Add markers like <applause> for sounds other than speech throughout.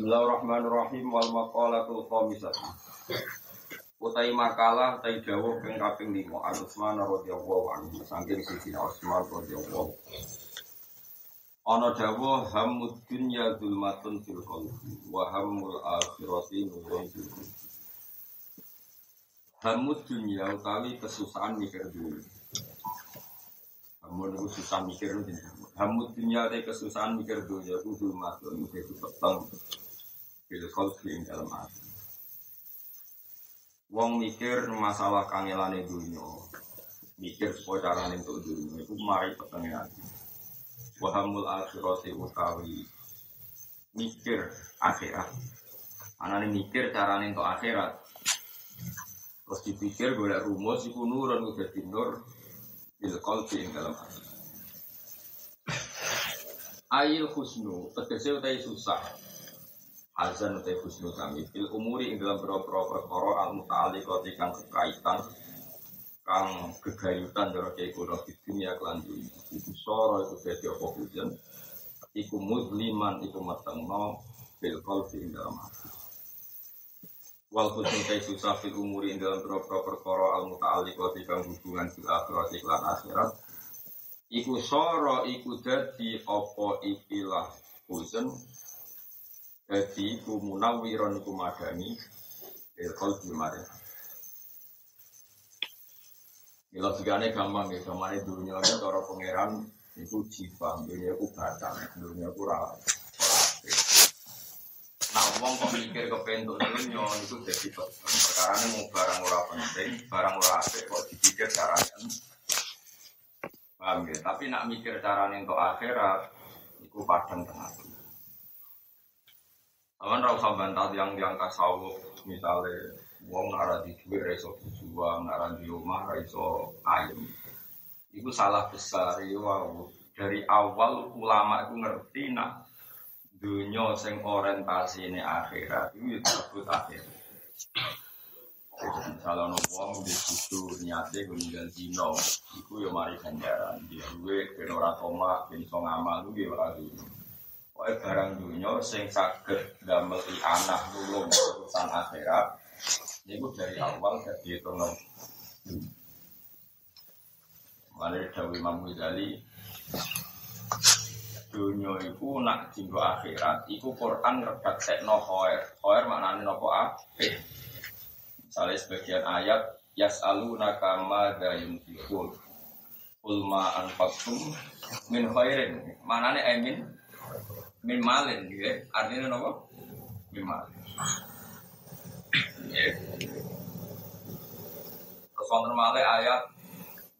Bismillahirrahmanirrahim wal maqalatul khamisah. Utai makalah utai dawuh ping kaping 5 An Utsman radhiyallahu anhu saking Sayyidina Utsman radhiyallahu Ana dawuh hamud dunya zulmatun fil qalbi wa hamul akhirati nurun fil qalbi. Hamud dunya utawi kesusahan mikir dunia. Hamud susah mikir dunia. Hamud dunya utawi kesusahan mikir dunia itu zulmatun itu peteng fil qalbi ing dalam hati. Wong mikir masalah kangelane dunia, mikir supaya carane untuk dunia itu mari petengnya. Wahamul akhirati utawi mikir akhirat. Anane mikir carane untuk akhirat. Terus dipikir golek rumus iku nurun udah nur bil qalbi ing dalam hati. Ayil husnu, tegese utai susah. Hazan utai husnu kami fil umuri ing dalam pro-pro perkara al muta'alliqati kang kekaitan kang gegayutan dari kuno di dunia kelan. Iku soro iku dadi apa hujan. Iku musliman iku matengno bil qalbi ing dalam hati. Wal husnu tay susah fil umuri ing dalam pro-pro perkara al muta'alliqati kang hubungan bil akhirat iklan akhirat. Iku soro iku dadi apa ikilah hujan jadi iku munawiron iku madani bil qalbi maring Ya logikanya gampang ya, gampang dunia ini cara pangeran itu jiwa, dunia itu batang, dunia itu rawa. Nah, uang kok mikir ke pentuk dunia itu jadi perkara ini mau barang ora penting, barang ora apik kok dipikir caranya. Paham ya? Tapi nak mikir caranya untuk akhirat, itu padang tengah. Aman rau bantah yang yang tasawuf misalnya wong arah di duit raiso berjuang, arah di rumah raiso ayam. Itu salah besar ya wow. Dari awal ulama itu ngerti nak dunia sing orientasi ini akhirat itu disebut akhirat. Ono wong di situ niatnya meninggal dino, itu ya mari ganjaran. Dia duit, ben ora tomak, ben iso ngamal, itu ya ora. Pokoknya barang dunia sing saged damel anak nulung urusan akhirat. Ini dari awal ke dihitung Mulai dari Imam Ghazali Dunia itu nak jinggo akhirat Iku Quran redak sekno khoer Khoer maknanya nopo akhir Misalnya sebagian ayat Yas'aluna kama dayun fikul Ulma anfakum min khairin. Mananya emin min malin ya artinya apa min malin terus wonten malih ayat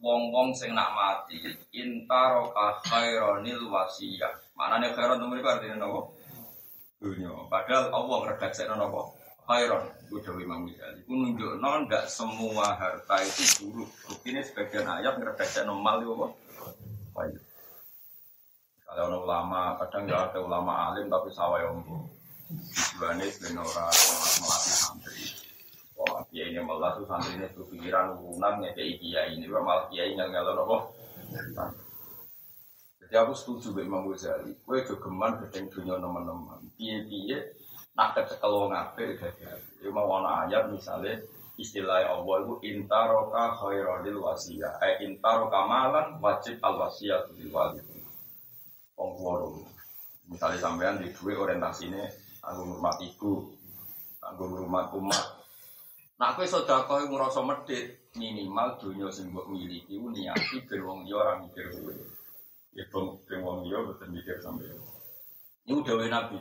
wong-wong sing nak mati. Intaroka khaironil wasiyah maknanya khairon itu mereka artinya apa dunia padahal Allah redaksikan apa khairon Dewi Imam Ghazali itu nunjukno ndak semua harta itu buruk. Buktinya sebagian ayat redaksikan mal itu apa kalau ada ulama, kadang nggak ada ulama alim tapi sawai ombo. Tujuannya sebenarnya orang melatih santri. Wah, kiai ini malah tuh santri ini tuh pikiran lunak kayak kiai ini, malah kiai nggak tahu apa. Jadi aku setuju dengan Imam Ghazali. Kue jogeman gedeng dunia teman-teman. Piye-piye nak kecekel wong ape jadi. Ya mau ana ayat misalnya istilah Allah itu intaroka khairadil wasiyah. Eh intaroka malan wajib al wasiyah bil walid wong tua Misalnya sampean di duit orientasinya aku ngurmat ibu, aku ngurmat umat. Nah, aku sedekah yang ngerasa medit minimal dunia sing mbok miliki niati ben wong liya ora mikir kowe. Ya ben wong liya boten mikir sampean. Ini udah Nabi.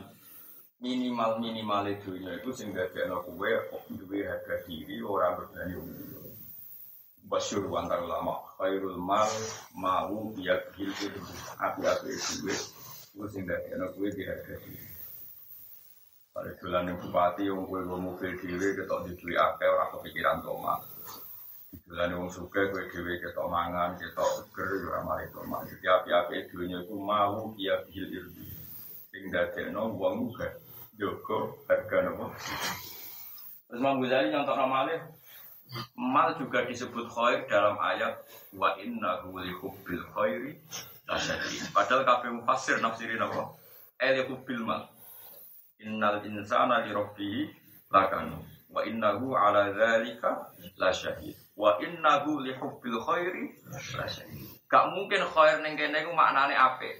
Minimal minimal dunia itu sing dadekno kowe duwe harga diri ora berani wong liya. Basyur antar ulama. Khairul mal mau biak gil itu api-api duit itu sing gak kena kue di harga diri pada bulan yang bupati yang kue gue mobil diri ketok di duit akeh orang kepikiran toma di bulan yang suka kue diri ketok mangan ketok seger orang mari toma jadi api-api duitnya itu mau biak gil itu sing gak kena uang juga joko harga nopo terus Mang Ghazali nyontok normalnya Mal juga disebut khair dalam ayat wa inna li hubbil khairi lasyadid. Padahal kabeh mufassir nafsirin apa? Eh li hubbil mal. Innal insana li rabbih lakanu wa innahu ala dzalika lasyahid wa innahu li hubbil khairi lasyahid. Gak mungkin khair ning kene maknane apik.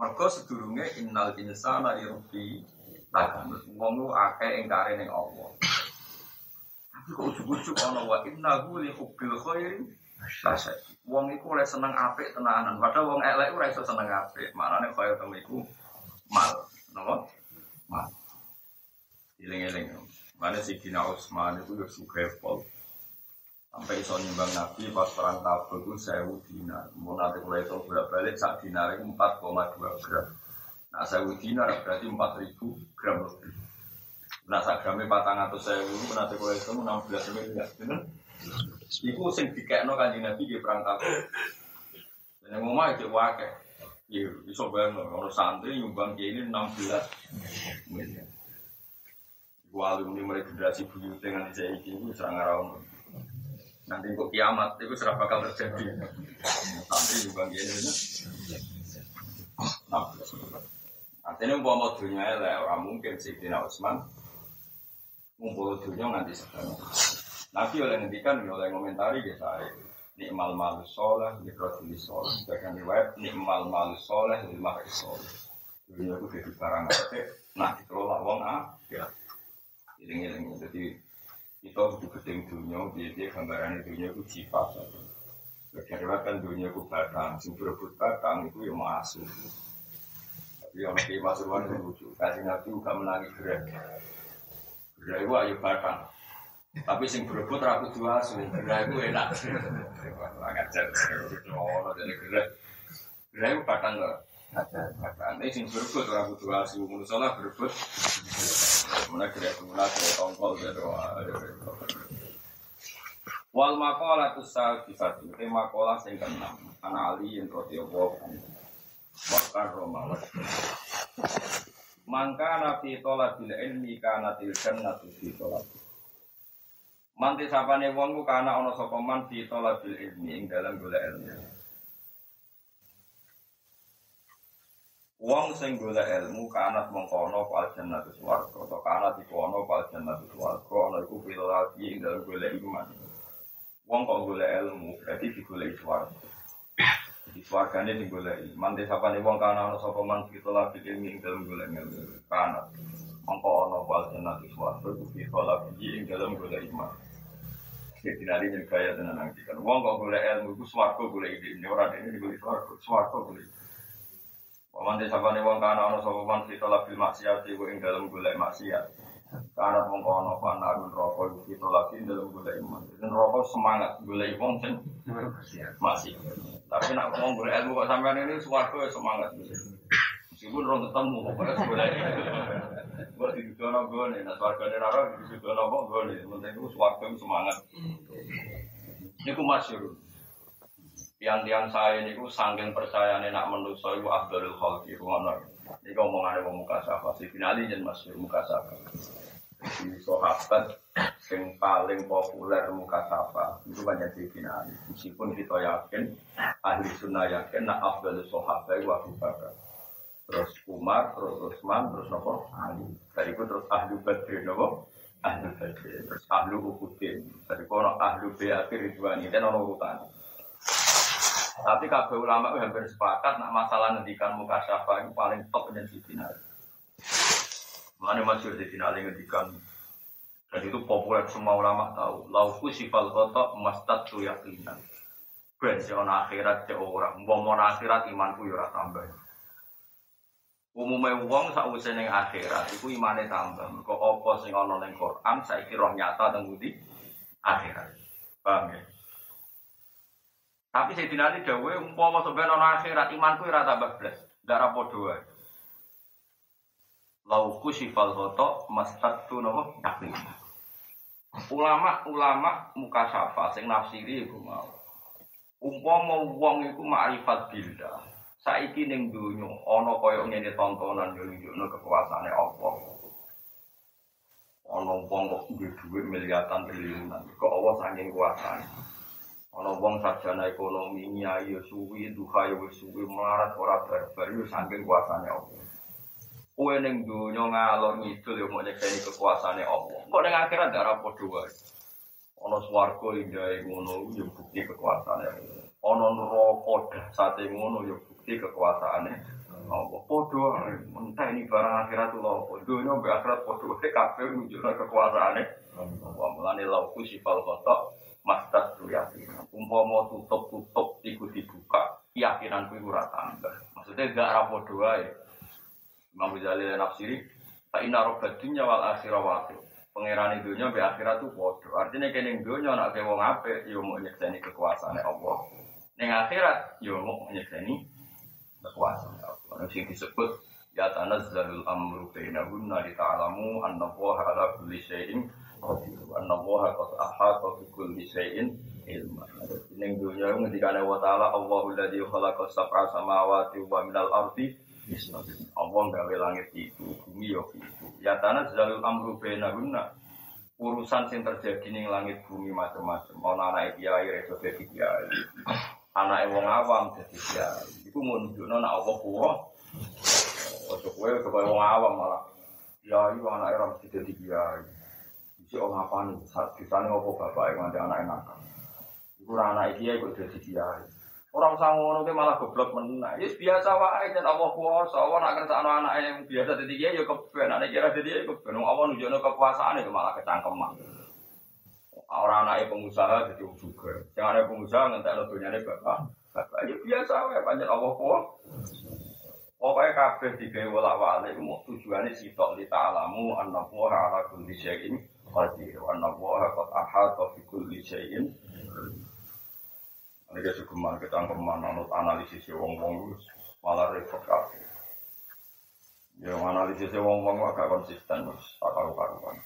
Mergo sedurunge innal insana li rabbih lakanu. Ku akeh ingkare ning Allah. Ujug-ujug ana wa innahu li hubbil khairi lasyahid. Wong iku oleh seneng apik tenanan. Padahal wong elek ora iso seneng apik. Maknane khair temu iku mal. Napa? Mal. Iling-iling. Mana si Dina Utsman itu ya suka pol. Sampai iso nyumbang Nabi pas perang Tabuk itu sewu dinar. Mau nanti mulai itu bolak balik saat dinar itu 4,2 gram. Nah sewu dinar berarti 4000 gram lebih. Nah sak gramnya patang atau sewu nanti mulai itu 16 miliar. Bener? Iku sing dikekno kanjeng Nabi di perang Tabuk. Dan yang ngomong itu wakil. Iya, bisa banget. Kalau santri nyumbang ini 16 miliar. Gua alumni mulai generasi buyut dengan saya ini serang ngarau. Nanti kok kiamat itu serah bakal terjadi. Santri nyumbang ini. Nah, artinya mau dunia lah orang mungkin sih Dina Usman ngumpul dunia nanti sekarang. Nabi oleh ngendikan oleh komentari ya saya. Nikmal malu soleh mikrofili soleh. Sebagian riwayat nikmal malu soleh lima soleh. Dunia itu jadi barang apa? Nah dikelola wong ah ya ini jadi kita butuh gedeng dunia dia gambaran dunia itu sifat sebagian riwayat kan dunia itu batang. Sing berebut batang itu yang masuk. Tapi orang kayak masukan itu lucu. Kasih nabi juga menangi gerak gerak itu ayo batang tapi sing berebut ragu dua asu, gerak itu enak. Ngajar, ono jadi gerak. Gerak itu batang kok. Batang ini sing berebut ragu dua asu, menurut salah berebut. Mana gerak guna gerak tongkol gitu. Wal makola tu sal kisatu, te makola sing keenam. Ana Ali yang roti Allah. Wakar Roma Mangka nabi tolak bil ilmi kana til jannatu fi tolak. Manti sapane wong ku kana ana sapa man fi talabil ilmi ing dalam golek ilmu. Wong sing golek ilmu kanat mengkono fal jannatu swarga atau kanat iku ana fal jannatu swarga ana iku fil lagi ing dalam golek iman. Wong kok golek ilmu berarti digoleki swarga. Di swargane digoleki. Manti sapane wong kana ana sapa man fi talabil ilmi ing dalam golek ilmu. Kanat mengko ana fal jannatu swarga iku fil lagi ing dalam golek iman. Nanti yang kaya tenan nanti kan. Wong kok boleh ilmu itu swargo boleh ide. Ini orang ini boleh swargo, swargo boleh. Waman desa bani wong kana ono sapa man fito labil maksiat iku ing dalem golek maksiat. Kana wong kono panarun rokok fito lagi dalem golek iman. Dan rokok semangat golek wong sing maksiat. Tapi nak wong golek ilmu kok sampean ini swargo semangat. Meskipun orang ketemu pokoknya boleh. Buat di dunia gue nih, nah suarga dari orang di dunia gue gue nih, penting itu suarga semangat. Ini ku masyur. Tiang-tiang saya ini ku sangking percaya nih nak menuso itu Abdul Khalqi Rumono. Ini ngomongannya mau muka sahabat, si finali jen masyur muka sahabat. Di sahabat yang paling populer muka sahabat itu banyak di finali. Meskipun kita yakin, ahli sunnah yakin nak Abdul Sahabat itu Abu Bakar terus Umar, terus Utsman, terus nopo Ali. Dari itu terus ahlu badri nopo ahlu badri, terus ahlu ukudin. Dari kono ahlu beati ridwani dan ono urutan. Tapi kabeh ulama itu hampir sepakat nak masalah ngendikan muka syafa itu paling top dan final. Mana masih di final ngendikan dan itu populer semua ulama tahu. Lauku sifal kotok mastad tu yakinan. Ben si akhirat si orang, mau akhirat imanku yura tambah. Umumnya wong sakwise ning akhirat iku imane tambah. Mergo apa sing ana ning Quran saiki roh nyata teng ngendi? Akhirat. Paham ya? Tapi saya dinali dawe umpama sampeyan ana akhirat imanku ora tambah blas. Ndak padha wae. Lauku sifal foto mastatu nopo yakin. Ulama-ulama muka syafa sing nafsiri iku mau. Umpama wong iku makrifat billah saiki ning donya ana kaya ngene tontonan yo nunjukno kekuasaane Allah. Ana wong kok duwe dhuwit miliatan triliunan, kok Allah saking kuasane. Ana wong sarjana ekonomi nyai yo suwi, duha yo wis suwi melarat ora barbar yo saking kuasane Allah. Kue neng dunia ngalor ngidul yang mau nyekseni kekuasaannya Allah. Kok neng akhirat darah podo wae. Ono swarga yang ngono yang bukti kekuasaannya Allah. Ono neraka sate ngono yang bukti kekuasaannya Allah. Podo entah ini barang akhirat Allah. Dunia be akhirat podo wae kabeh nunjukno kekuasaannya Allah. Mulane lauku sifal kotok mastat yakin. Umpama tutup-tutup iku dibuka, keyakinan kuwi ora tambah. Maksudnya gak rapodo wae. Imam Ghazali nafsiri tak ina robat dunya wal akhirah wakil pangeran dunya be akhirat tuh bodoh artinya kene dunya nak ke wong apik yo mau nyekseni kekuasaan Allah ning akhirat yo mau nyekseni kekuasaan Allah sing disebut ya tanazzalul amru bainahunna li ta'lamu anna Allah ala kulli syai'in qadir wa anna Allah qad ahata bi kulli syai'in ilma ning dunya ngendikane wa ta'ala Allahul ladzi khalaqa sab'a samawati wa minal ardi Allah gawe langit itu, bumi yo itu. Ya tanah jalur amru bena guna. Urusan sing terjadi ning langit bumi macam-macam. Ana anak kiai reso dadi kiai. Anak wong awam dadi kiai. Iku mau nunjukno nek Allah kuwa. Ojo kowe kaya wong awam malah. Ya iya anak era mesti dadi kiai. Iki ora apane, sak disane opo bapak nganti anak nakal. Iku ora anak kiai kok dadi kiai. Orang sangono ke malah goblok menang. Ya biasa wae dan Allah kuasa. Allah nak kerja anak yang biasa jadi dia ya keben. Anak kira jadi dia keben. Allah nunjukno kekuasaan itu malah kecangkeman. Orang anak pengusaha jadi juga. Yang ada pengusaha ngentek lo dunia bapak. Bapak ya biasa wae panjang Allah kuasa. Pokoknya kabeh digawe wala wali mau tujuannya sitok li ta'alamu anna wa ala kulli syai'in qadir wa anna wa qad ahata bi kulli syai'in ini kita geman kita ke mana menurut analisis wong wong malah repot kabeh. Yang analisis wong wong agak konsisten mas, akar karuan.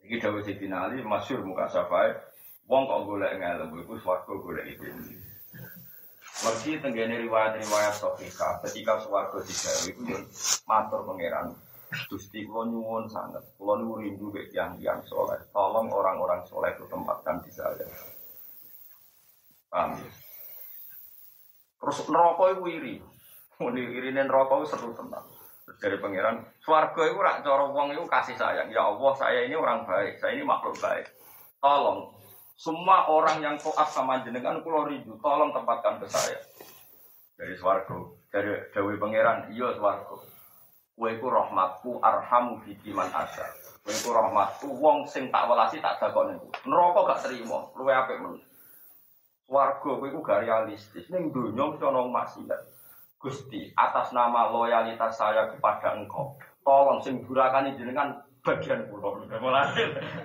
Iki dawe Sidina Ali masyhur muka safai, wong kok golek ngelmu iku swarga golek iki. Mergi tenggene riwayat-riwayat sahihah ketika swarga digawe iku yo matur pangeran. Gusti kula nyuwun sangat, kula niku rindu mek yang-yang soleh. Tolong orang-orang soleh itu tempatkan di saya. Paham? Terus neraka itu iri. Muni irine neraka itu seru. Terus dari pangeran, swarga itu rak cara wong itu kasih sayang. Ya Allah, saya ini orang baik, saya ini makhluk baik. Tolong semua orang yang taat sama jenengan kula rindu, tolong tempatkan ke saya. Dari swarga, dari Dewi pangeran, iya swarga. Iku rahmatku arhamu fi man. Kowe iku rahmatku wong sing tak welasi tak dakoni. Neraka gak terima, luwe apik men. Warga iku gak realistis. Ning donya ana maksiat. Gusti, atas nama loyalitas saya kepada engkau, tolong sing durakane jenengan bagian pulau.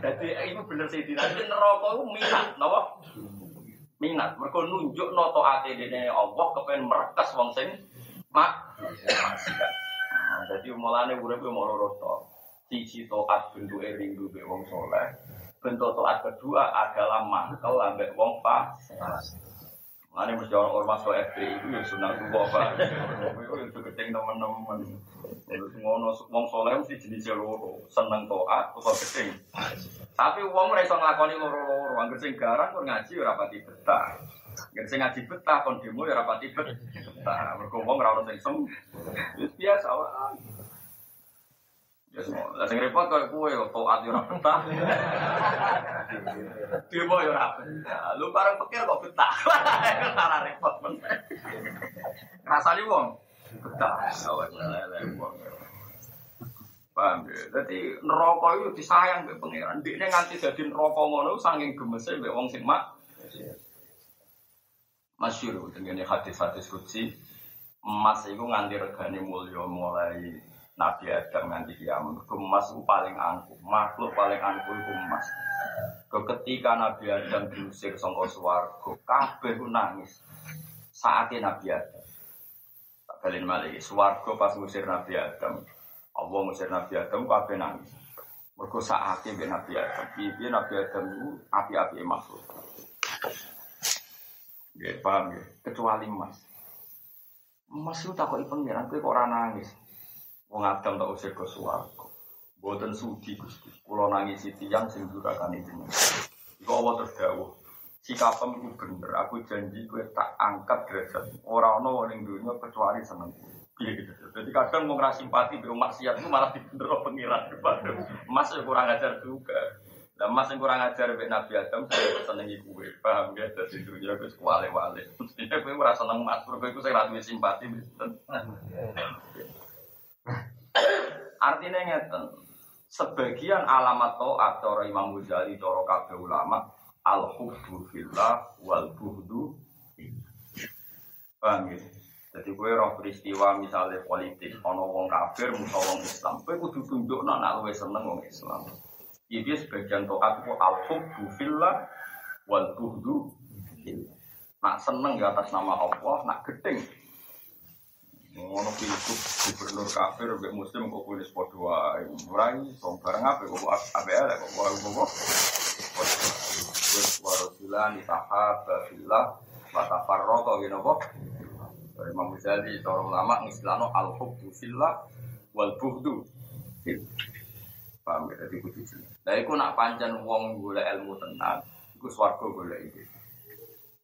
Jadi itu bener sih tidak neraka itu minat, napa? Minat. Mereka nunjuk noto ati dene Allah kepen merekas wong sing mak. Nah, jadi mulane urip mau loro to. Siji taat bentuke rindu be wong soleh. Bentuk taat kedua adalah mangkel ambek wong fasik. Mana mesti orang ormas ke FPI itu ya sunat dua pak. <laughs> Itu itu keting teman-teman. Terus ngono wong soleh mesti jenis loro, seneng toat atau keting. Tapi wong mereka nglakoni loro-loro, angger sing garang kon ngaji ora pati betah. Angger sing ngaji betah kon demo ya ora pati betah. Mergo wong ora ono biasa wae. Ya semua, lah sing repot koyo kowe toat yo ora betah. Demo yo ora betah. Lu bareng pikir kok betah. Ora repot men. Rasane wong betah. Awak lele. Paham ya? Jadi neraka itu disayang mbek pangeran. Dikne nganti dadi neraka ngono saking gemese mbek wong sing mak. Masyur dengan hadis-hadis kutsi emas itu nganti regane mulya mulai Nabi Adam nganti kiamat. Emas itu paling angkuh, makhluk paling angkuh itu emas. Ketika Nabi Adam diusir sangka swarga, kabeh nangis. Saatnya Nabi Adam. Tak malih, swarga pas ngusir Nabi Adam. Allah ngusir Nabi Adam kabeh nangis. Mergo saatnya Nabi Adam. Piye Nabi Adam itu api-api makhluk. Ya, paham ya? Kecuali emas. Emas itu takoki pangeran, kowe kok ora nangis. Wong Adam tak usir ke swarga. Boten sudi Gusti. Kula nangisi tiyang sing durakane jenengan. Iku Allah terus dawuh. Sikapem iku bener. Aku janji kowe tak angkat derajat. Ora ana wong ning donya kecuali seneng. Gitu. Jadi kadang mau ngerasa simpati maksiat itu malah dibendero pengiran Mas yang kurang ajar juga. Nah, mas yang kurang ajar be Nabi Adam saya senengi kue, paham ya? Jadi dunia itu kuale wale. Mestinya <laughs> kue merasa seneng mas, kue itu saya rasa simpati. <laughs> Artinya ngeten, sebagian alamat to'at cara Imam Ghazali, cara kabeh ulama, al hubbu fillah wal buhdu Paham ya? Jadi gue roh peristiwa misalnya politik, ono wong kafir, musuh wong Islam, gue kudu tunjuk nana luwe seneng wong Islam. Ini sebagian toat itu al hubbu fillah wal buhdu Nak seneng ya atas nama Allah, nak gedeng. Ngono pilgub gubernur kafir mbek muslim kok kuwi padha wae. Ora iso bareng apa kok apa ya kok kok kok. Wis warasulan tahaba fillah wa tafarraqa ngene apa? Imam Ghazali seorang ulama ngistilahno al hubbu fillah wal bughdu Paham ya dadi kudu jelas. Lah iku nak pancen wong golek ilmu tenang, iku swarga golek iki.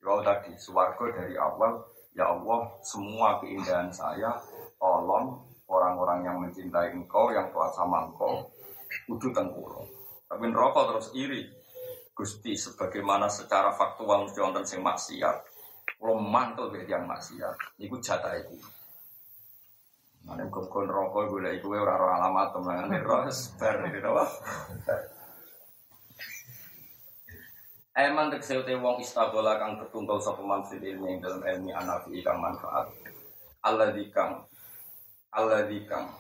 Kalau tadi swarga dari awal, ya Allah semua keindahan saya tolong orang-orang yang mencintai engkau, yang kuat sama engkau, kudu tengkulo. Tapi neraka terus iri. Gusti sebagaimana secara faktual mesti wonten sing maksiat kalau mantul yang maksiat, itu jatah itu. Mana gue rokok gue lagi gue orang alamat teman nih ros gitu apa? Eman tek seute wong istagola kang tertunggal sapa man ilmi dalam ilmi anafi kang manfaat. Allah dikang Allah dikang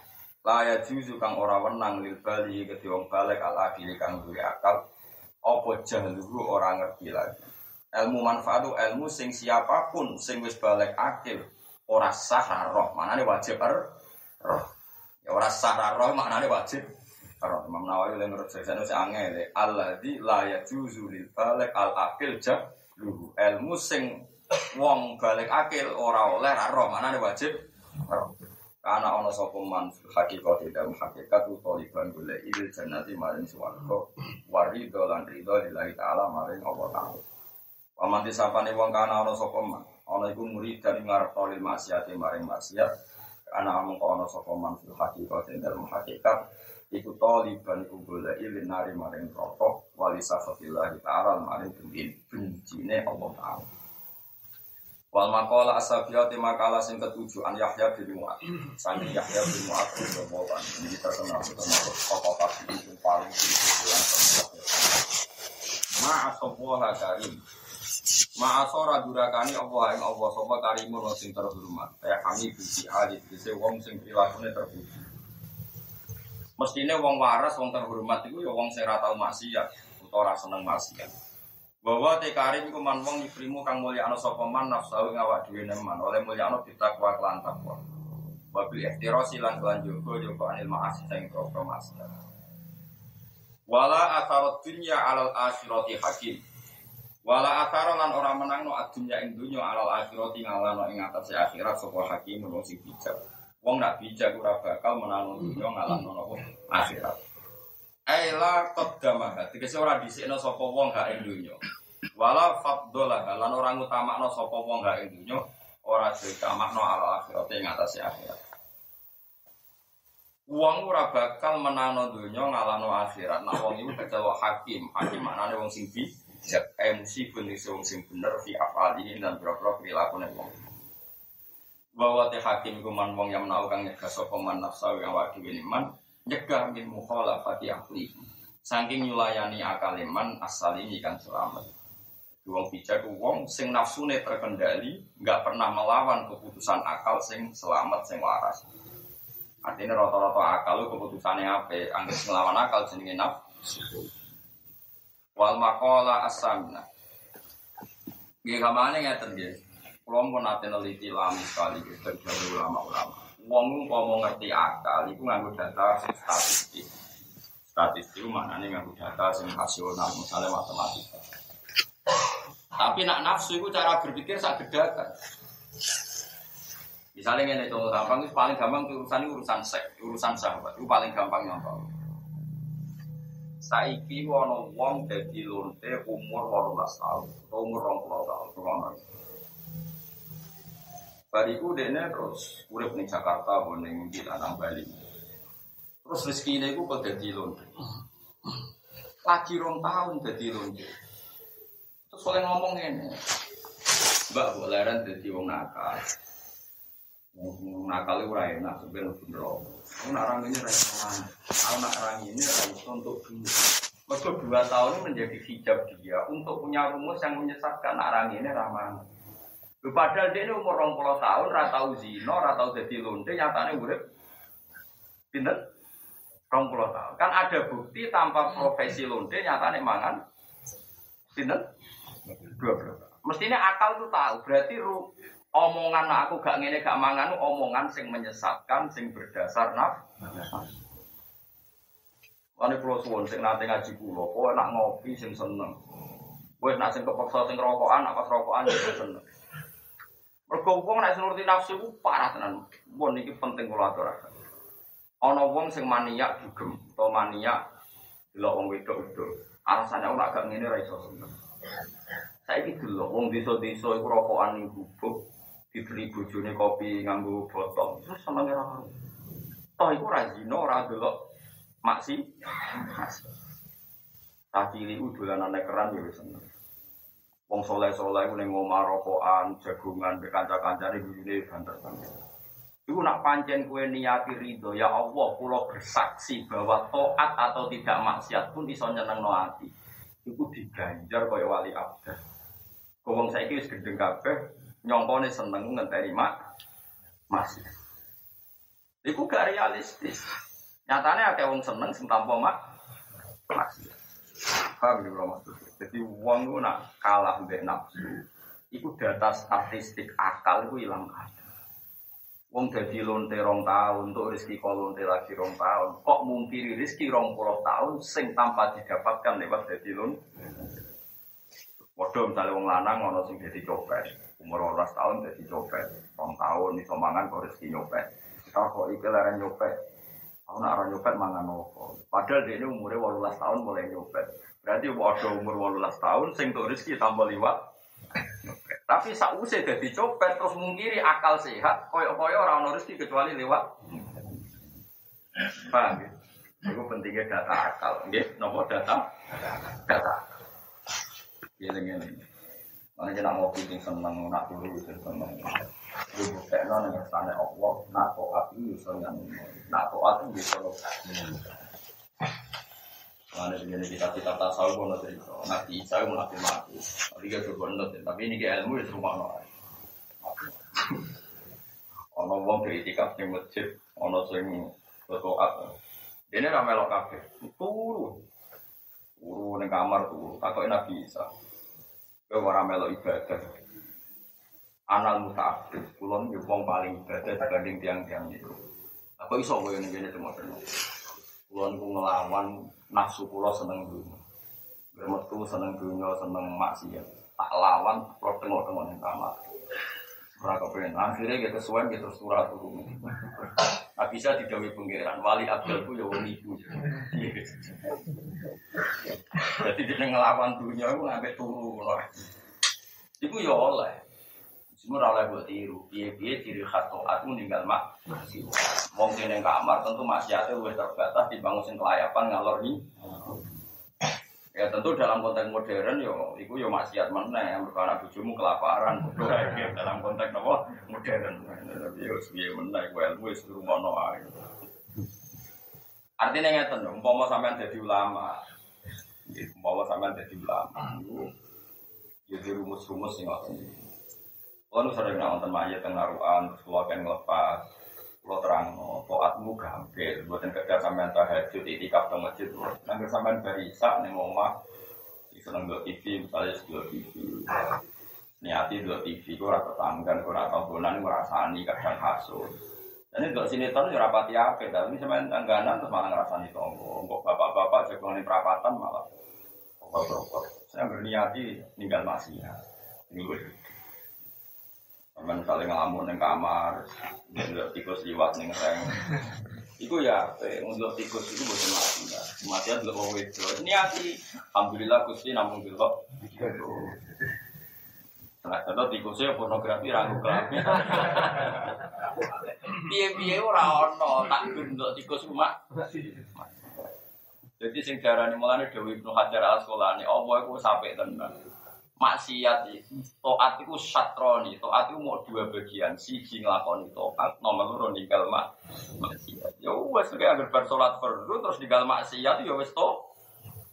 laya juzu kang ora wenang lil bali ke wong balik ala kang duwe akal apa jaluhu ora ngerti lagi ilmu manfaat ilmu sing siapa pun sing wis balik akil ora sah roh mana nih wajib er roh. Ya ora sah roh mana nih wajib roh. Imam Nawawi yang menurut saya itu angel Allah di layak juzulil balik al akil jah luhu. Ilmu sing wong balik akil ora oleh roh mana nih wajib roh. Karena ono sapa man hakikat tidak hakikat utoliban boleh il jannati maring swarga warido lan ridho lillahi taala maring Allah taala. Paman disapane wong kana ana sapa man. Ana iku murid dari ngarep tolil maksiat maring maksiat. Ana amung ana sapa man fil hakikat dalam hakikat iku taliban iku golek nari maring rokok wali safatillah ta'ala maring bencine Allah taala. Wal makalah asabiyati makalah sing ketujuh an Yahya bin Mu'ad. Sani Yahya bin Mu'ad bin Mu'ad. Ini terkenal termasuk tokoh pasti paling yang Ma'a sopoha karim. Ma'asora durakani Allah yang Allah sapa karimun sing terhormat. Kayak kami bisi alit bisi wong sing prilakune terpuji. Mestine wong waras wong terhormat itu ya wong sing ora tau maksiat utawa ora seneng maksiat. Bahwa te karim iku man wong iprimu kang mulya ana sapa man nafsu ngawak dhewe neman oleh mulya ana ditakwa kelan takwa. Wabil ihtirasi lan kelan jogo jogo anil ma'asi sing pro maksiat. Wala atharot dunya alal akhirati hakim. Wala ataro lan orang menang no adunya ing dunya alal akhirati ngalano ing atas akhirat sapa hakim wong sing bijak. Wong nak bijak ora bakal menang dunya ngalano nopo akhirat. Aila qaddama tegese ora dhisikno sapa wong gak ing dunya. Wala faddola lan orang utamakno sapa wong gak ing dunya ora ditamakno alal akhirat ing atas akhirat. Wong ora bakal menang dunya ngalano akhirat. Nah wong iku kecewa hakim. Hakim maknane wong sing bijak jak emosi pun wong sing bener fi afal ini dan berapa perilaku nih wong bahwa teh hakim kuman wong yang melakukan nyegah sapa man nafsu yang wadi man nyegah min mukhalafati ahli saking nyulayani akaliman asal ini kan selamat Wong bijak wong sing nafsune terkendali, nggak pernah melawan keputusan akal sing selamat sing waras. Artinya rata-rata akal keputusannya apa? Anggap melawan akal jenenge nafsu wal makola asamna. Gak kamane ngeten nggih. Kula pun nate neliti lami sekali dari ulama-ulama. Wong mau ngerti akal iku nganggo data statistik. Statistik maknane nganggo data sing rasional, misalnya matematika. Tapi nak nafsu itu cara berpikir sak gedakan. Misalnya ini contoh gampang, itu paling gampang urusan urusan seks, urusan sahabat, itu paling gampang nyontoh. Saiki wono wong dadi lonte umur 18 tahun, umur 20 tahun, ngono. Bariku dene terus urip ning Jakarta apa ning Lanang Bali. Terus rezeki ini gue kok jadi lonte. Lagi rong tahun jadi lonte. Terus oleh ngomong ini, Mbak boleran jadi wong nakal. Nakal itu ora enak sebenarnya bener. Wong nak ini ra iso Anak orang ini ra untuk dulu. Mereka dua tahun menjadi hijab dia untuk punya rumus yang menyesatkan orang ini ramah. Padahal dia ini umur 20 tahun, ratau zino, ratau jadi lonte, nyatanya urip. Pinter? 20 tahun. Kan ada bukti tanpa profesi lonte, nyatanya mangan. Pinter? 20 Mestinya akal tuh tahu, berarti ru, omongan aku gak ngene gak mangan, omongan sing menyesatkan, sing berdasar naf. Wani pulau suwon sing nate ngaji pulau, kowe nak ngopi sing seneng. Kowe nak sing kepaksa sing rokokan, nak pas rokokan sing seneng. Mergo wong nek nuruti nafsu ku parah tenan. Mun iki penting kula aturaken. Ana wong sing maniak dugem, utawa maniak delok wong wedok wedok. Alasannya ora gak ngene ra iso seneng. Saiki delok wong desa-desa iku rokokan ning dibeli bojone kopi nganggo botol. Terus seneng ora. Toh iku ra zina, ora delok maksi tapi ini udah anak keran ya seneng wong soleh soleh ning rokokan jagungan be kanca kancane bujune banter banter Iku nak pancen kue niati ridho ya Allah pulau bersaksi bahwa toat atau tidak maksiat pun iso nyeneng no hati. Iku diganjar kaya wali abdah. Kowong saya wis gendeng kabeh nyongkone seneng ngenteni mak masih. Iku gak realistis. Nyatanya ada wong seneng sing tanpa mak masih. Paham ya maksud. Jadi wong itu nak kalah mbek nafsu. Iku data statistik akal itu hilang ada. Wong jadi lonte rong tahun untuk rezeki kok lonte lagi rong tahun. Kok mungkiri rezeki rong puluh tahun sing tanpa didapatkan lewat jadi lonte. Waduh misalnya wong lanang ngono sing jadi copet. Umur 12 tahun jadi copet. Rong tahun iso mangan kok rezeki nyopet. Kalau kok iki nyopet, Aku nak nyopet mangan nopo. Padahal dia ini umurnya 18 tahun mulai nyopet. Berarti ada umur 18 tahun, sing tuh rezeki tambah liwat. Tapi sausai jadi copet terus mungkiri akal sehat, koyo-koyo orang rezeki kecuali lewat. Paham ya? Itu pentingnya data akal. Ya, nopo data? Data. Giling-giling. Mana kita mau bikin seneng, nak dulu seneng. Ibu buktekno ning kersane Allah, nak taat iki iso yang nak taat iki iso Mana begini kita kita tasawuf kono cerita, nabi Isa mau nabi mati, tapi gak coba nut, tapi ini ilmu itu rumah no. Ono wong kritikaf ning masjid, ono sing berdoa. Ini ramelok kafe, turu, turu ning kamar turu, takoki nabi Isa. Kowe ora melok ibadah, anal mutaabid kulon yo wong paling ibadah dibanding tiang-tiang itu. Apa iso kowe ngene ngene cuma tenan kulon ku ngelawan nafsu kula seneng dunya. Bermetu seneng dunya seneng maksiat. Tak lawan kok tengok-tengok ning kamar. Ora kepengen akhirnya kita kesuwen kita surat turun nah bisa didawi pengiran wali abdalku ya wong ibu jadi dia ngelawan dunia itu ngambil turu itu ya oleh. Semua oleh buat tiru, biaya biaya ciri khas toat meninggal mak. Wong sing kamar tentu maksiatnya lebih terbatas dibangun kelayapan ngalor nih. Ya tentu dalam konteks modern yo, itu yo maksiat mana yang berkara bujumu kelaparan, dalam konteks apa? Modern. Tapi yo biaya mana, gue ilmu itu rumah noa. Artinya ngeten dong, umpama sampean jadi ulama, umpama sampean jadi ulama, jadi rumus-rumus yang ngoten. Kalau sering nonton mayat yang naruhan, terus kan ngelepas, kalau terang, toatmu gampil, buatin kerja sampean tahajud, itikaf ke masjid, nanti sampean barisa nih omah, seneng dua TV, misalnya dua TV, niati dua TV, gue rata tanggan, gue rata bulan, gue rasani kadang hasil. Dan ini sini sinetron ya rapati apa, tapi sampean tangganan terus malah ngerasani tonggo, kok bapak-bapak jagoan perapatan malah, bapak-bapak, saya berniati tinggal masih ya, ini. Sampai misalnya ngelamun di kamar, nggak tikus liwat nih reng. Iku ya, untuk tikus itu bukan mati ya. Mati ya dulu mau itu. Ini hati, alhamdulillah kusti namun dulu. Nah, contoh tikusnya pornografi ragu kelamin. Piye-piye ora ono tak gendok tikus mak. Jadi sing diarani mulane Dewi Ibnu Hajar al Asqalani, Allah iku sampai tenan. Maksiat itu, toat itu satroni, toat itu mau dua bagian, siji nglakoni toat, nomor loro ninggal mak maksiat. Ya wes kayak agar bersolat fardu terus ninggal maksiat ya wes to.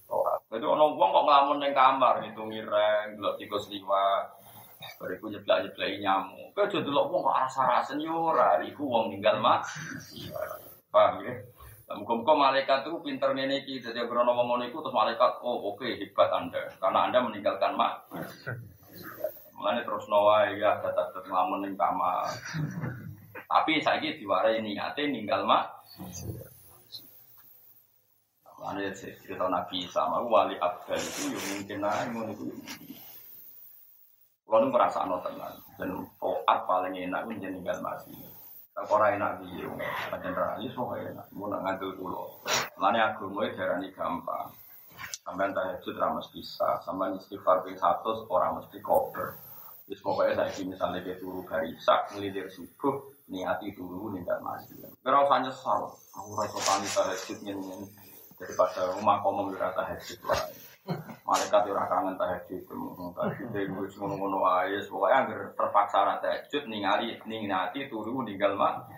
Toat. Jadi ono wong kok ngelamun ning kamar gitu ngireng, delok tikus liwat, Bariku nyeblak-nyeblaki nyamuk. Kau jadi delok wong kok rasa-rasen yo ora, iku wong ninggal mak. Paham ya? Muka-muka malaikat itu pinter ini jadi berono ngomong itu terus malaikat, oh oke okay, hebat anda, karena anda meninggalkan mak. Mengenai terus nawa ya kata ngelamun ning kamar. Tapi gitu diwarai niatnya ninggal mak. Mengenai cerita Nabi sama wali abdal itu ya mungkin ngono itu. Kalau merasa tenan dan toat paling enak itu ninggal masih. Tak ora enak wong. Pancen ra iso enak. Mun nak ngandel kula. Lane agama darani gampang. Sampeyan tahajud ra mesti bisa, sampeyan istighfar ping 100 ora mesti kober. Wis pokoke saiki misale ke turu garisak nglilir subuh niati dulu ninggal masih. Ora usah nyesal. Aku ora iso tani tahajud nyen daripada rumah komo ora tahajud wae. Malaikat ora kangen tahajud, tahajud gue cuma ngono ae, pokoke anggere terpaksa ora tahajud ningali ningati turu ninggal mak.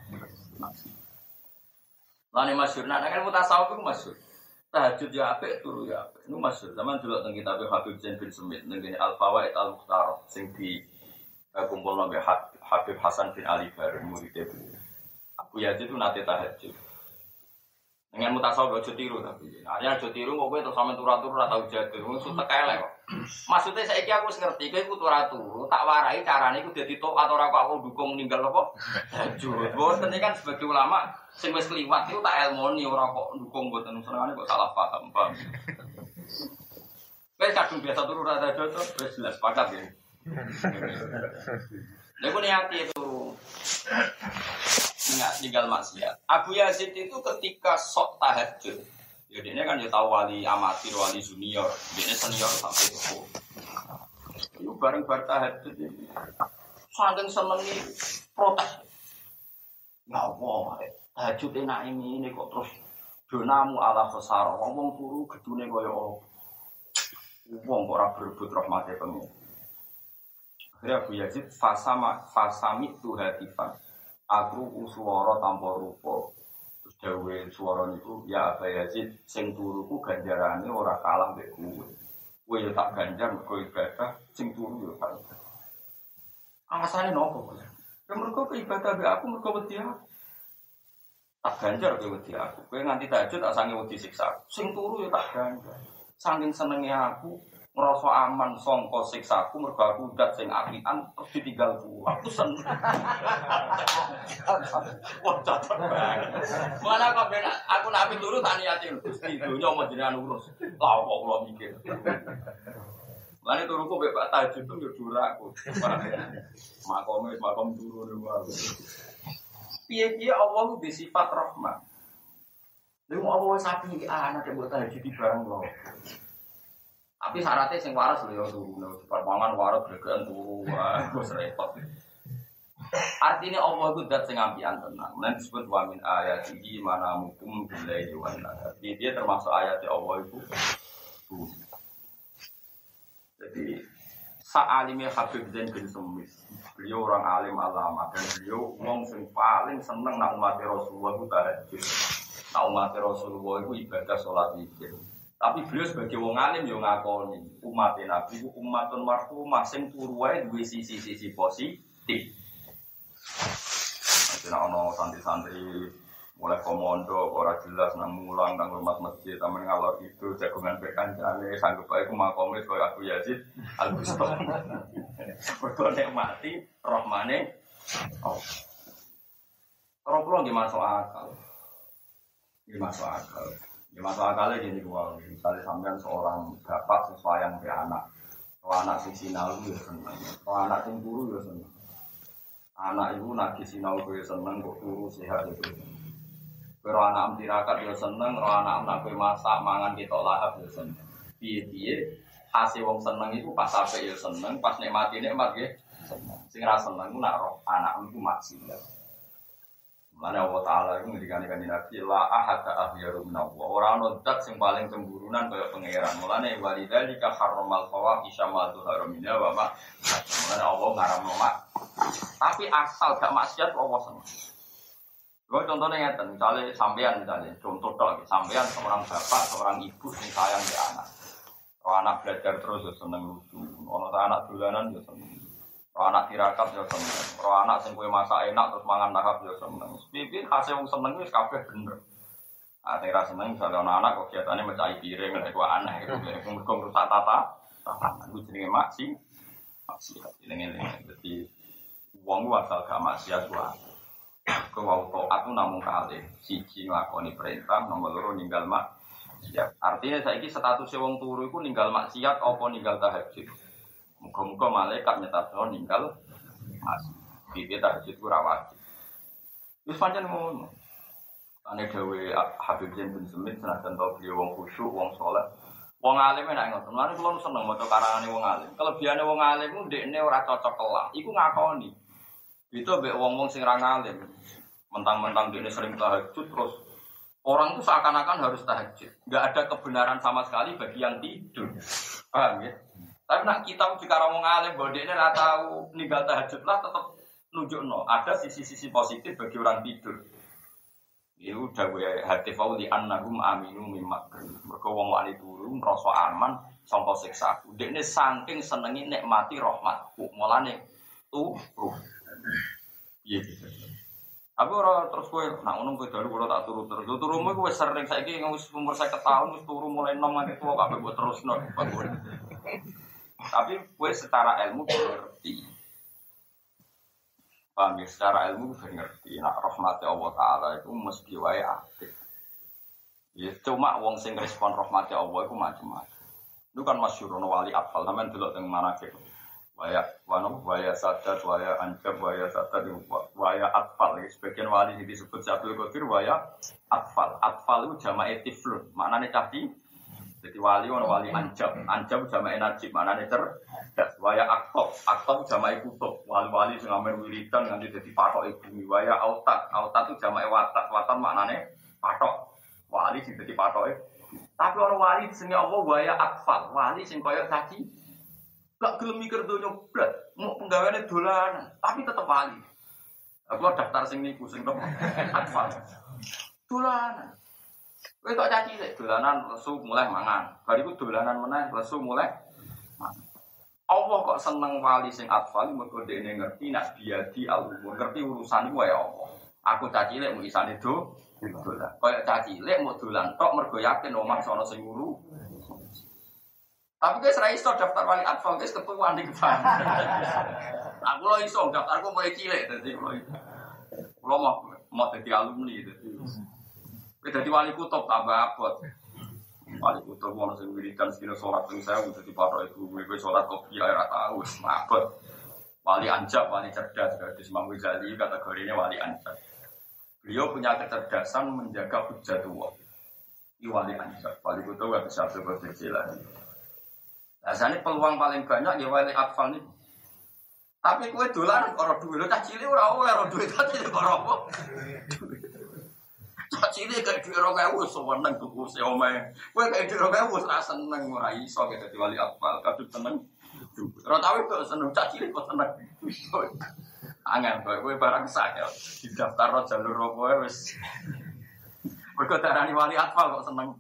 Lane masyhur, nah kan mutasawuf iku masyhur. Tahajud ya apik, turu ya apik. Niku masyhur. Zaman dulu teng kitab Habib Zain bin Semit ning Al Fawaid Al Mukhtar sing di kumpul nabi Habib Hasan bin Ali Bareng murid Abu Yazid itu nate tahajud. Dengan mutasawuf ojo tiru tapi. Artinya ojo tiru kok kowe terus sampe turu-turu ora tau jaga. Wong sutek elek kok. Maksudnya saiki aku wis ngerti kowe iku turu tak warai carane iku dadi tok atau ora aku dukung ninggal apa? Tahajud. Boten kan sebagai ulama sing wis kliwat iku tak elmoni ora kok dukung boten senengane kok salah paham, paham. Kowe kadung biasa turu ora tahajud wis jelas pakat ya. Lha niati itu nggak tinggal maksiat. Abu Yazid itu ketika sok tahajud, ya, ini kan dia tahu wali amatir, wali junior, dia senior sampai itu. Itu bareng bareng tahajud ini, saking senengi protes. Nggak apa, tahajud enak ini, ini kok terus donamu ala khosar, ngomong turu gedune koyo Wong kok ora berebut rahmate pengen. Akhirnya Abu Yazid fasama fasami tuhatifan aku suara tanpa rupa. Terus dawe suara niku ya Aba Yazid sing turuku ganjarane ora kalah mbek kowe. Kowe ya tak ganjar mergo ibadah sing turu ya tak alasane nopo ya mergo ibadah mbek aku mergo wedi tak ganjar kowe wedi aku. Kowe nganti tahajud tak sange wedi siksa sing turu ya tak ganjar. Saking senenge aku ngerasa aman songko siksaku mergo aku udat sing apian terus ditinggal ku aku seneng. Wah cacat mana kok ben aku nak api turu tak niatin Gusti dunya mau jenengan urus. Lah kok kula mikir? Mana turuku bebas tajud tuh ya duraku. Makom makom turu nih Piye piye Allah itu bersifat rahmat. Lalu Allah sapi anak yang buat tajud di barang loh. Tapi syaratnya sing waras lho ya turu. Permangan waras gregekan turu. <laughs> Wis repot. Artinya Allah itu dat sing ampian tenang. Nanti disebut wa min ayatihi mana mukum billahi wan nahar. Dia termasuk ayat Allah itu. Jadi Sa'alimnya Habib Zain bin Sumis Beliau orang alim alama Dan beliau ngomong sing paling seneng Nak umat Rasulullah itu tahajud Nak umat Rasulullah itu ibadah sholat witir tapi beliau sebagai wong alim yo ngakoni umat Nabi ku umatun marhumah sing turu wae duwe sisi-sisi positif. Nek ono santri-santri mulai komodo ora jelas nang mulang nang rumah masjid tamen ngalor itu jagungan be kancane sanggup ae ku makome koyo aku Yazid Al Bustami. <laughs> Mergo nek mati rohmane oh. Orang pulang di masuk akal. Di masuk akal. Ya masuk akalnya gini gua, misalnya sampean seorang bapak sesuai ke anak, kalau anak sing sinau ya seneng, kalau anak sing turu ya seneng. Anak ibu nagi sinau ya seneng, kok turu sehat itu. Kalau anak tirakat ya seneng, kalau anak anak kue masak mangan kita lahap ya seneng. Piye piye hasil wong seneng itu pas apa ya seneng, pas nikmati nikmat ya seneng. Sing rasa seneng nak anak itu maksiat. Mana Allah Taala itu ngendikane kan Nabi la ahad ahyaru min Allah. Ora ono zat sing paling cemburunan kaya pangeran. Mulane walidzalika harramal fawahisha ma tuharamina wa ma. Mulane Allah ngaramno mak. Tapi asal gak maksiat Allah seneng. Gue contohnya ngeten, misalnya sampean misalnya, contoh dong, sampean seorang bapak, seorang ibu yang sayang di anak. Kalau anak belajar terus ya seneng lucu, kalau anak dolanan ya seneng. Kalau anak tirakat ya seneng. Kalau anak sing kue masak enak terus mangan lahap ya seneng. Pipi hasil wong seneng wis kabeh bener. Nah, tira seneng misalnya anak-anak kegiatannya mencari piring, ada gua aneh gitu. Mereka merusak tata, tata. Itu jenenge maksi, maksiat. Ini ini. Jadi uang gua asal gak maksiat gua. Kau mau taat namun kali siji nglakoni perintah, nomor loro ninggal mak. Ya, artinya saya ini status wong turu itu ninggal maksiat apa ninggal tahajud. Muka-muka malaikat nyetat ninggal masih. Jadi tahajud itu rawat. Terus pancen ngono. Ane gawe Habib Zain bin Semit senajan tau beliau wong khusyuk, wong soleh. Wong alim enak ngoten. Lan kula seneng maca karangane wong alim. Kelebihane wong alim ku ndekne ora cocok kelah. Iku ngakoni. Itu mbek wong-wong sing ra ngalim. Mentang-mentang dia sering tahajud terus orang itu seakan-akan harus tahajud. Nggak ada kebenaran sama sekali bagi yang tidur. Paham ya? Tapi nak kita jika orang ngalim bahwa dia nggak tahu ninggal tahajud lah tetap nunjuk no. Ada sisi-sisi positif bagi orang tidur. Itu udah gue hati di annahum aminu mimak. Mereka wong wali turu merasa aman sampai siksa. Dia ini saking senengi nikmati rahmatku. Mulane tuh. Iya gitu. Aku ora terus kowe nak ngono kowe dalu kula tak turu terus. Turumu kowe sering saiki wis umur 50 tahun wis turu mulai nom tuwa kabeh mbok terusno. Tapi kowe secara ilmu ngerti. Paham ya, secara ilmu bisa ngerti. Nak rahmati Allah Ta'ala itu mesti wae aktif. Ya, cuma wong sing respon rahmati Allah itu macam-macam. Itu kan masyur wali atfal, sampean delok teng mana gitu waya wano waya sadat waya ancam waya sadat waya atfal sebagian wali yang disebut Syabdul Qadir waya atfal atfal itu jama etiflun maknanya cahdi jadi wali wano wali ancam. Ancam jama enajib maknanya cerdas waya aktob aktob jama kutub. Wali wali yang ngamen wiridan nanti jadi patok bumi waya autat. Autat itu jama watat watat maknanya patok. Wali sing jadi patok tapi orang wali sini Allah waya atfal wali sing koyok caci Gak gelem mikir donya blat, mau penggaweane dolanan, tapi tetep wali. Aku daftar sing niku sing top. <laughs> Atfal. Dolanan. Kowe kok caci sik dolanan lesu mulai mangan. Bariku dolanan meneh lesu mulai mangan. Allah kok seneng wali sing atfal mergo dekne ngerti nak biadi al ngerti urusan iku ya Allah. Aku caci lek mau isane do dolan. Kaya caci lek mau dolan tok mergo yakin omah sono sing nguru. Tapi guys ra iso daftar wali atfal guys ketuaan di depan. <laughs> Aku lo iso daftar aku mulai cilik dadi kulo. Kulo mau mau jadi alumni dadi. Dadi wali kutub tambah abot. Wali kutub mau sing wiridan sing salat sing saya udah di paro ibu kowe salat kopi air tahu wis mabot. Wali anjab, wali cerdas, gadis Imam Ghazali kategorinya wali anjab. Beliau punya kecerdasan menjaga hujatullah. Ini wali anjab, wali kutub gak bisa berkecilan. Rasanya peluang paling banyak ya wali atfal nih. Tapi kue dolan orang duit lo cah cilik ora oleh orang duit cah cilik ora apa. Cilik kayak duit orang ewu seneng tuku si omeh. Kue kayak duit orang ewu ora seneng ora iso gitu di wali atfal kadut seneng. Tahu kok seneng cah cilik kok seneng. Angin kue barang saya di daftar jalur robo wes. Mergo darani wali atfal kok seneng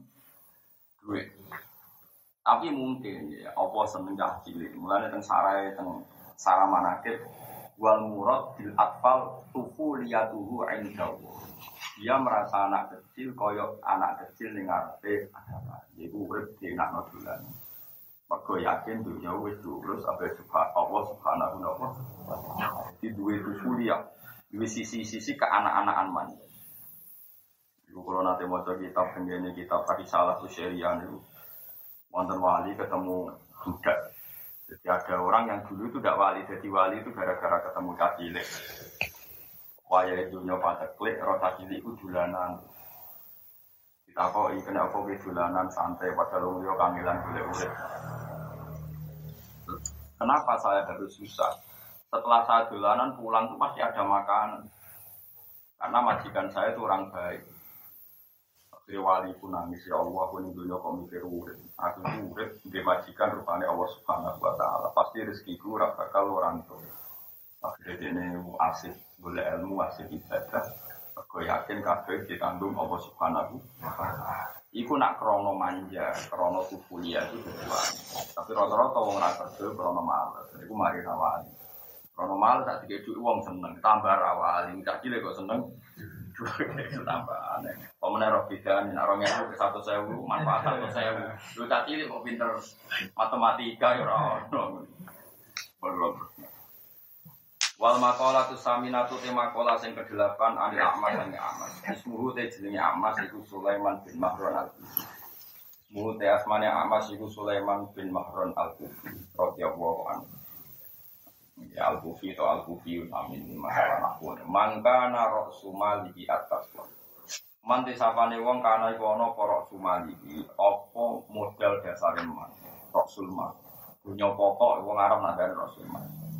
duit. Tapi mungkin ya Allah seneng cah cilik. Mulane teng sarai teng sarah manakib wal murad bil atfal tufu liyatuhu indahu. Dia merasa anak kecil koyok anak kecil ning ngarepe agama. Iku urip di anak dolan. Mergo yakin dunia wis lurus apa suka Allah subhanahu wa ta'ala. Di duwe tufulia, duwe sisi-sisi ke anak-anakan man. Iku kalau nanti mau kitab tenggene kitab tadi salah tuh syariah itu wonten wali ketemu budak. Jadi ada orang yang dulu itu tidak wali, jadi wali itu gara-gara ketemu cacilik. Waya itu nyoba klik, cacilik itu dulanan. Kita kok kena apa ke dulanan santai pada lu yo kangelan boleh urip. Kenapa saya harus susah? Setelah saya dolanan pulang tuh pasti ada makanan. Karena majikan saya itu orang baik. Akhirnya wali pun nangis ya Allah pun dunia kok mikir urip. Aku urip di majikan rupanya Allah Subhanahu wa taala. Pasti rezekiku bakal orang tuh. Akhirnya ini asik boleh ilmu asik ibadah. Aku yakin kabeh ditanggung Allah Subhanahu. Iku nak krono manja, krono kuliah itu kedua. Tapi rata-rata wong ra kerja krono males. Iku mari rawani. Krono males tak dikek wong seneng, tambah rawali. Tak cilik kok seneng. Duit <laughs> tambah aneh. Pemenang roh bidan, nak rong ewu ke satu sewu, manfaat satu sewu. Lu tak cilik kok pinter matematika ya ora ono. Belum. Wal makola tu saminatu te makola sing kedelapan ani amas ani amas. Ismuhu te jenenge amas iku Sulaiman bin Mahron al Ismuhu te asmane amas iku Sulaiman bin Mahron al Kufi. Radhiyallahu anhu. Ya al Kufi to al Kufi amin masalah nakun. Mangkana roh sumali di atas Man sapane wong kana iku ana para sumali apa modal dasare man. Rasul man. Pokok wong Arab Rasul man.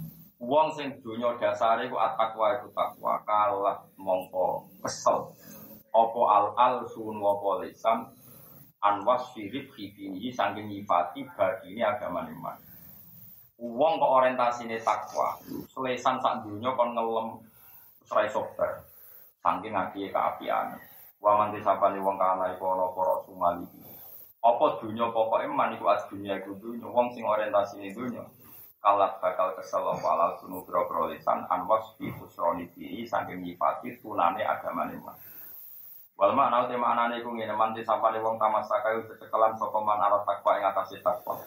Wong sing dunya dasare iku at-taqwa takwa kalah mongko kesel. Apa al-al sun wa lisan an wasfirib khidini saking nyifati bagine agama iman. Wong kok orientasine takwa, selesan sak dunya kon ngelem serai sober. Saking akiye kaapian. Wa man disapane wong kana iku ana para sumali. Apa dunya pokoke man iku as dunya iku dunya wong sing orientasine dunya kalat bakal kesel walal sunu bro lisan anwas fi husroni fi saking nyifati tunane agama mas. Wal makna te maknane iku ngene manti sampane wong tamasa kayu cecekelan sapa man ala takwa ing atase takwa.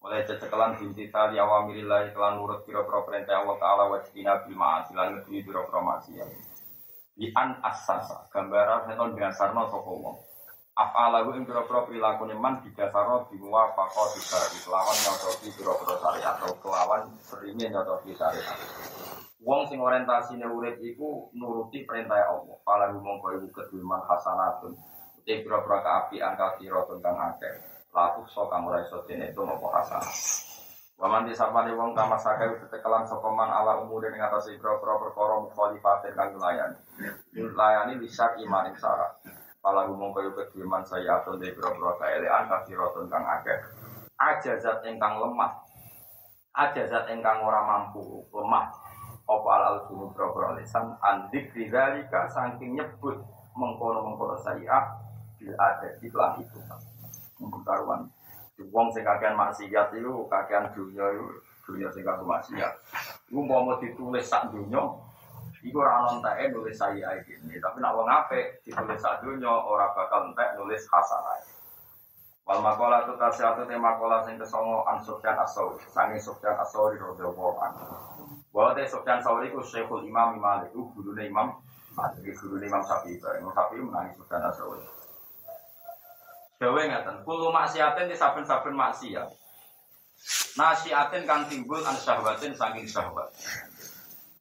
Oleh cecekelan binti tali awamirillah kelan nurut pira-pira perintah Allah taala wa tina bil ma'asi lan pira-pira maksiat. Di an asasa gambaran seton sarno sapa wong afalahu ing pira-pira prilakune man didasaro dimuwafaqah di kelawan nyocoki pira-pira syariat atau kelawan serine nyocoki syariat. Wong sing orientasine urip iku nuruti perintah Allah. Pala mongko iku kedulman hasanatun. Te pira-pira kaapian kafiro tentang akeh. Laku so kang ora iso itu nopo hasanah. Waman disapane wong kama sakai tetekelan sapa man ala umure ing atase pira-pira perkara mukhalifatin kang layani. Layani bisa iman ing. Pala gumong kayu kediman saya atau dari biro-biro kaelean rotun kang akeh. Aja zat engkang lemah. Aja zat engkang ora mampu lemah. Apa alal sunu biro-biro lisan andik ridalika saking nyebut mengkono-mengkono saya bil ada di pelan itu. Mengkaruan. Wong sing kakean maksiat itu kakean dunia itu dunia sing kakean maksiat. Iku mau ditulis sak dunia Iku ora ono enteke nulis saya ini, tapi nak wong apik ditulis sadunya ora bakal entek nulis hasanah. Wal makola tu kasih te makola sing kesongo an Sufyan As-Sauri, sange Sufyan As-Sauri radhiyallahu anhu. Wa te Sufyan Sauri ku Syekhul Imam Malik, ku gurune Imam Malik, gurune Imam Syafi'i, Imam Syafi'i menangi Sufyan As-Sauri. Dawe ngaten, kulo maksiatin di saben-saben maksiat. Nasiatin kang timbul an syahwatin saking syahwat.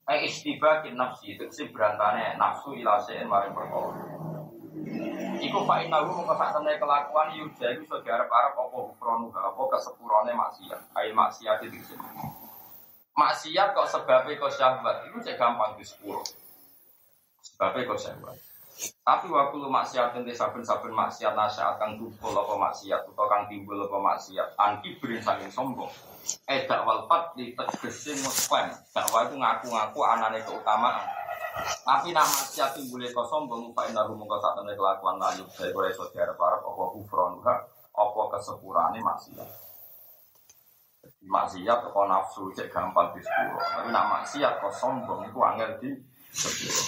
Eh istiba kin nafsi itu si berantane nafsu ilasein maring perkara. Iku fa innahu mung sak temne kelakuan yuda iku iso diarep-arep apa hufronu apa kesepurane maksiat. Ai maksiat itu sini. Maksiat kok sebabnya kok syahwat itu cek gampang di. Sebabnya kok syahwat. Tapi waktu lu maksiat nanti saben-saben maksiat nasihat kang tumpul apa maksiat atau kang timbul apa maksiat anti berin saking sombong eh dakwal fat di tegese ngeklaim dakwah itu ngaku-ngaku anane keutamaan. Tapi nama maksiat timbul kok sombong pak indah rumong kau saat kelakuan lalu saya boleh saudara para apa kufron apa kesepurane maksiat. Maksiat kok nafsu cek gampang di sepuluh tapi nama maksiat kok sombong itu angel di sepuluh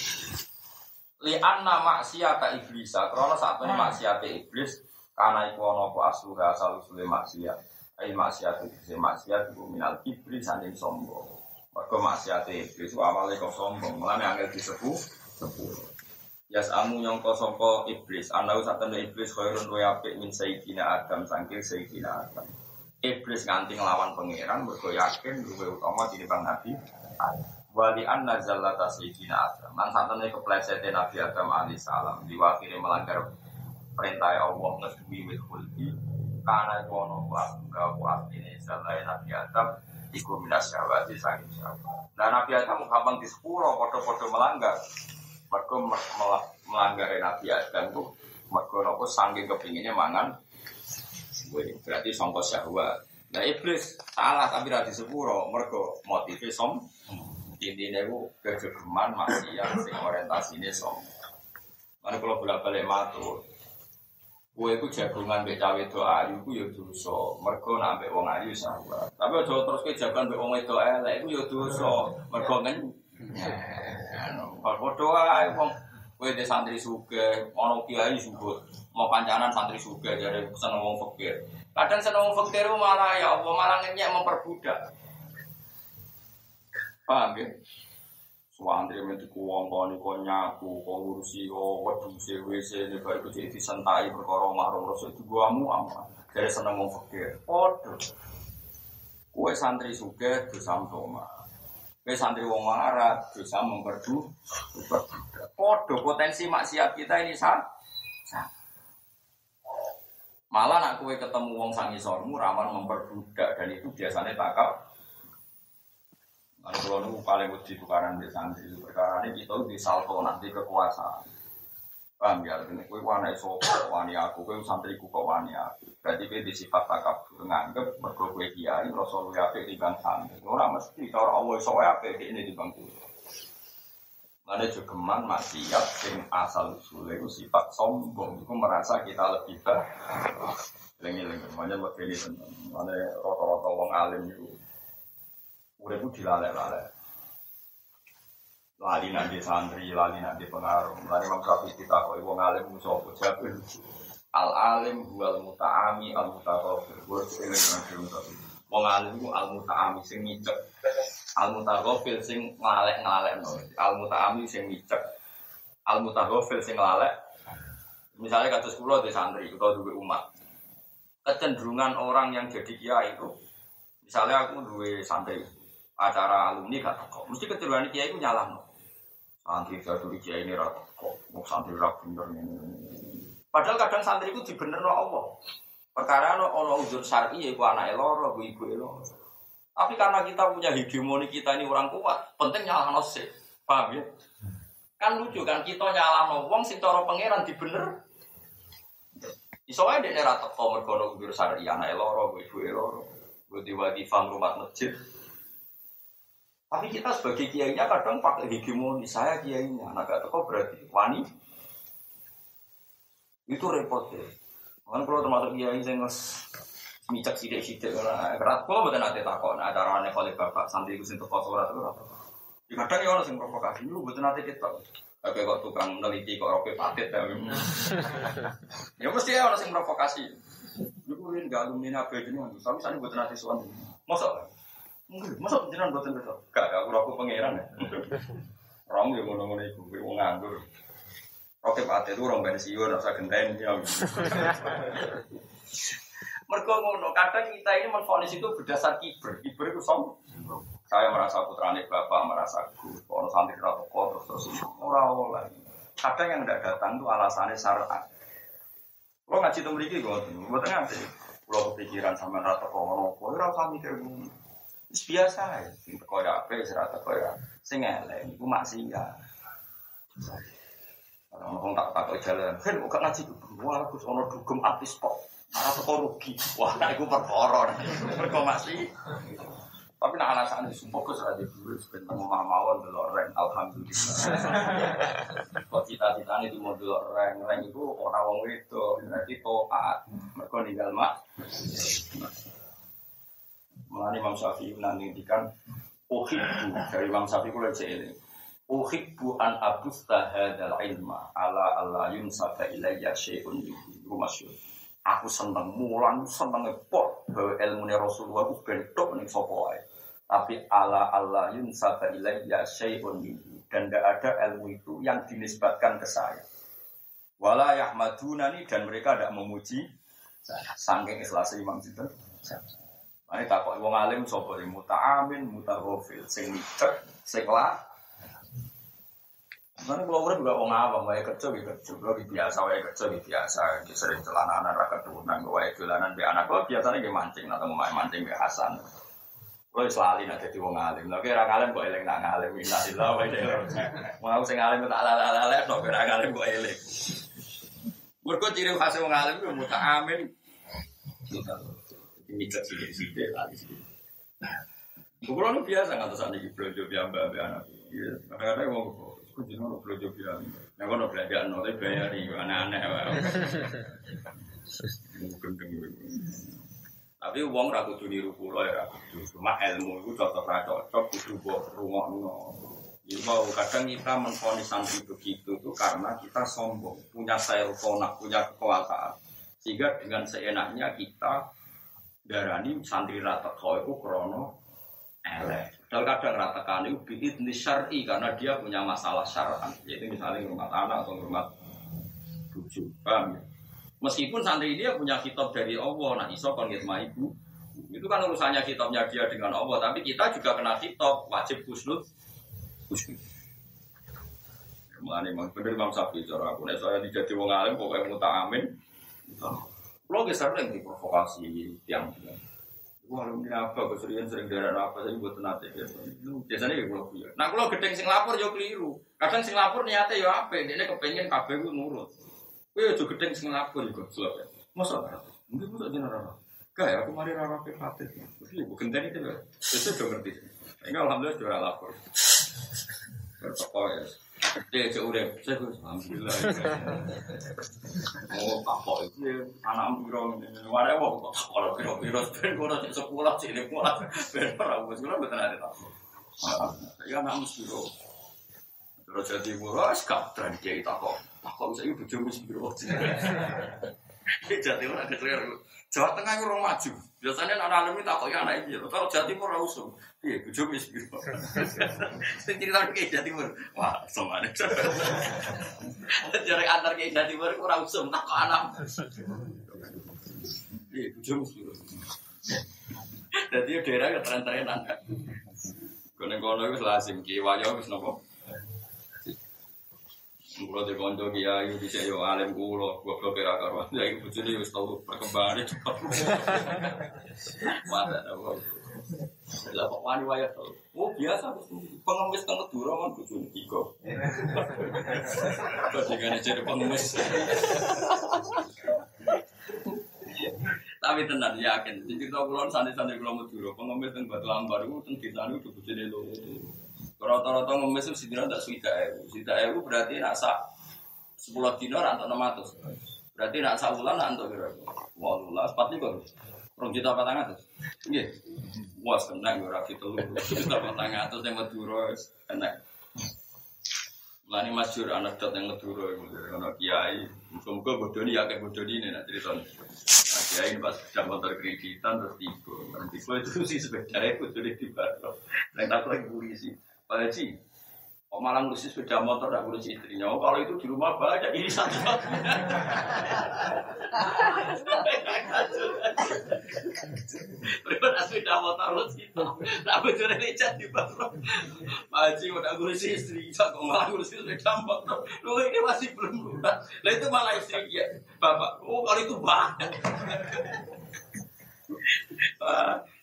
li anna maksiat iblis karena saat ini maksiat iblis karena iku ono apa asluha asal usule maksiat Ai maksiat itu maksiat itu minal iblis saking sombong. Mergo maksiat iblis awalnya kok sombong, mulane angel disebut sepuluh. Ya samu nyongko songko iblis, anda usah tanda iblis khairun wa apik min sayyidina Adam sangkil sayyidina Adam. Iblis nganti nglawan pangeran mergo yakin luwe utama bang Nabi Wali anna zallata sayyidina Adam. Lan satene keplesete Nabi Adam alaihi salam diwakili melanggar perintah Allah ngedui wit khuldi karena itu ono enggak wa ini selain Nabi Adam iku minas syahwati saking syahwat. Nah Nabi Adam gampang di sepuro podo-podo melanggar. Mereka melanggar Nabi Adam tuh mereka nopo saking kepinginnya mangan. Berarti songkos syahwat. Nah iblis salah tapi rati sepuro mereka motifnya som. Intinya itu kejegeman maksiat sing orientasinya som. Mana kalau bolak balik matur, Kue ku jagungan mbek cawe do ayu ku ya dosa. Mergo nak mbek wong ayu sahabat. Tapi aja terus ke jagungan mbek wong wedok elek iku ya dosa. Mergo ngen. Kalau padha ae wong kowe de santri sugih, ana kiai subut. Mau pancanan santri sugih jadi seneng wong fakir. Kadang seneng wong fakir malah ya Allah malah ngenyek memperbudak. Paham ya? Suwantri itu kuwong kau nih kau nyaku kau ngurusi kau waduh CWC nih baru itu jadi disentai perkara mahrum rasul itu gua mu apa dari seneng mau fakir. Podo. Kue santri suge dosa toma. Kue santri wong marah dosa memperdu. Podo potensi maksiat kita ini sah. Malah nak kue ketemu wong sangisormu rawan memperbudak dan itu biasanya takap kalau kalau paling wedi tukaran di santri perkara ini kita di salto nanti kekuasaan. Paham ya? Ini kue wani sopo, wani aku, kue ku kok wani aku. Berarti kue di sifat takabur nganggep mergo kue kiai rasul apik di bang santri. Orang mesti cara Allah iso apik ini di bang kulo. Mana jogeman maksiat sing asal usulnya itu sifat sombong, itu merasa kita lebih baik. Lengi-lengi, makanya begini teman. Mana rata-rata wong alim itu Urip dilalek-lalek. Lali nanti santri, lali nanti pengaruh. Lali Syafi'i kita kok ibu ngalim musuh jabir. Al alim huwal mutaami al mutaghafir. Gue eling nang Wong alim al mutaami sing ngicek. Al mutaghafir sing ngalek-ngalek no. Al mutaami sing ngicek. Al mutaghafir sing ngalek. Misalnya kata sepuluh di santri atau dua umat. Kecenderungan orang yang jadi kiai itu, misalnya aku dua santri, acara alumni gak teko. Mesti keturunan kiai itu nyalah no. Santri jatuh kiai ini rata kok, mau santri rata bener ini. Padahal kadang santri itu dibener no Allah. Perkara no ono uzur syar'i ya anak elor, bu ibu elor. Tapi karena kita punya hegemoni kita ini orang kuat, penting nyalah no sih. Paham ya? Kan lucu kan kita nyalah no wong sing cara pangeran dibener. Iso ae dene ra teko mergo ono syar'i anak elor, bu ibu elor. Gue diwadi fam rumah masjid, tapi kita sebagai kiainya kadang pakai hegemoni saya kiainya, anak gak teko berarti wani. Itu repot ya. Kan kalau termasuk kiai saya nges micak sidik sidik karena berat. Kalau nanti takut, nah ada orang oleh bapak santri itu sentuh kos surat itu apa? Di kadang ya orang sing provokasi, lu betul nanti kita. Oke kok tukang neliti kok roke paket ya. ya mesti ya orang sing provokasi. Lu ini gak alumni apa ini, tapi sana betul nanti suami. Masa? Masa jenengan buatan betul? Gak, aku rokok pangeran ya. <laughs> Orang yang ngono-ngono itu, gue mau nganggur. Oke, Pak itu orang pensiun, rasa genteng ya. Mereka ngono, kadang kita ini menfonis itu berdasar kiber. Kiber itu som. Saya merasa putrane bapak, merasa gue. Kalau santri rata terus terus orang lagi. Kadang yang tidak datang itu alasannya syariat. Lo ngaji itu memiliki gue, gue tengah sih. Kalau kepikiran sama rata kok, gue rasa mikir gue biasa ya ya ape serata kaya sing elek iku maksiat. Orang tak tak jalan kan kok ngaji? Wah aku ono dugem artis kok. Malah teko rugi. Wah iku perkara. Mergo masih tapi nak alasan itu fokus aja dulu sebentar mau mawon dulu reng alhamdulillah. Kok cita-cita ini mau dulu reng reng itu orang wong itu berarti toat. Mereka ninggal mak Mengenai Imam Syafi'i menandikan Uhibbu dari Imam Syafi'i kula ini. Uhibbu an abusta hadal ilma ala Allah yunsata ilayya syai'un rumah Aku seneng mulan seneng pot bahwa ilmu Rasulullah itu bentuk nih sopo Tapi ala Allah yunsata ilayya syai'un dan tidak ada ilmu itu yang dinisbatkan ke saya. Wala yahmadunani dan mereka tidak memuji sangking ikhlas Imam Sinten. Ini takut wong alim sapa muta muta'amin mutaghafil sing micek sing lah Mana kalau urip juga wong awam, wae kerja gitu kerja, kalau biasa wae kerja gitu biasa, gitu sering celananan turunan, wae dolanan be anak kalau biasanya gitu mancing atau mau mancing be Hasan. Kalau selalu nanti jadi wong alim, tapi orang alim kok eling nang alim, minalillah wae deh. Mau sing alim tak ala ala ala, no orang alim kok eling. Mereka ciri khas wong alim itu muta amin. Kecil sih deh tadi sih. Kulo biasa nggak tahu nih belanja biamba anak. Iya, kadang-kadang wong Aku jadi mau belanja bilang, nah kalau belanja nol bayar nih aneh-aneh. Tapi uang ragu tuh niru pulau ya Cuma ilmu itu cocok cocok itu buat rumah no. Jadi mau kadang kita menfonis santri begitu itu karena kita sombong, punya selfona, punya kekuasaan. Sehingga dengan seenaknya kita darani santri rata kau itu krono elek. Dan kadang ratakan itu biidni syar'i karena dia punya masalah syar'an. Yaitu misalnya rumah anak atau rumah buju. Paham ya? Meskipun santri dia punya kitab dari Allah, nah iso kon ibu. Itu kan urusannya kitabnya dia dengan Allah, tapi kita juga kena kitab, wajib kusnut. Kusnut. Mulane bener Imam Syafi'i cara aku saya dijadi wong alim pokoknya muta amin. Lo sering diprovokasi tiang. Wah, mungkin apa, keserian sering darah apa, saya buat tenate Biasanya ya kalau punya. Nah, kalau gedeng sing lapor yo keliru. Kadang sing lapor niatnya yo apa, dia kepengen kabeh gue nurut. Gue yo gedeng sing lapor juga sulit. Masa mungkin masa jenah rara. Gak aku mari rara hati. Mesti gue genteng itu ya. Itu udah ngerti. Enggak alhamdulillah sudah lapor. Bertokol ya. Dia cek udah, saya alhamdulillah. Mau kapok itu ya, anak biro, mana mau kalau biro biro, ben gue nanti sekolah ini mulai, ben orang gue sekolah betul ada tak. Ya anak biro, terus jadi murah, sekarang tren dia tak kok, tak kok biro. Jadi Jawa Tengah itu orang maju. Biasanya anak anak ini takut ya anak ini. Kalau Jawa Timur usung. Iya, bujuk mis gitu. Sing cerita ke Jawa Timur. Wah, ada. Jarak antar ke Jawa Timur itu orang usung. Takut anak. Iya, bujuk mis gitu. Jadi daerah keteren-terenan kan. Kono-kono itu lazim. Kiwayo itu nopo. Kulo di konco kiai di yo alim kulo, gua kira karuan. Ya ibu jadi wis tau perkembangan itu. <laughs> Mata? Lah kok wani tau. Oh biasa pengemis teng Madura kan bojone tiga. <laughs> Ketinggalan jadi pengemis. Tapi tenan yakin, jadi kalau kulon santri-santri kulon Madura, pengemis teng Batu Lambar itu teng desa itu bojone loro. Rata-rata ngemis itu sidina tak suida ewu. Suida ewu berarti nak sak sepuluh dino atau enam ratus. Berarti nak sak bulan nak. Wah lulah sepatu kok. Rong juta patang atas. Iya. Wah kena gue rapi tuh. Juta patang atas yang Madura kena. Lani anak dot yang Madura anak kiai. Muka-muka bodoni ya bodoni ini nak cerita. Nah, kiai pas sudah motor kreditan terus tiba. Nanti itu sih itu sudah tiba. Yang tak lagi polisi. Pak Haji, kok malah ngurusi sepeda motor dan ngurusi istrinya? Oh, kalau itu di rumah banyak ini satu. Terima sepeda motor lu. Tak betul ini jadi baru. Pak Haji udah ngurusi istri, kok malah ngurusi sepeda motor. Lu ini masih belum lunas. Nah itu malah istri ya, bapak. Oh kalau itu banyak.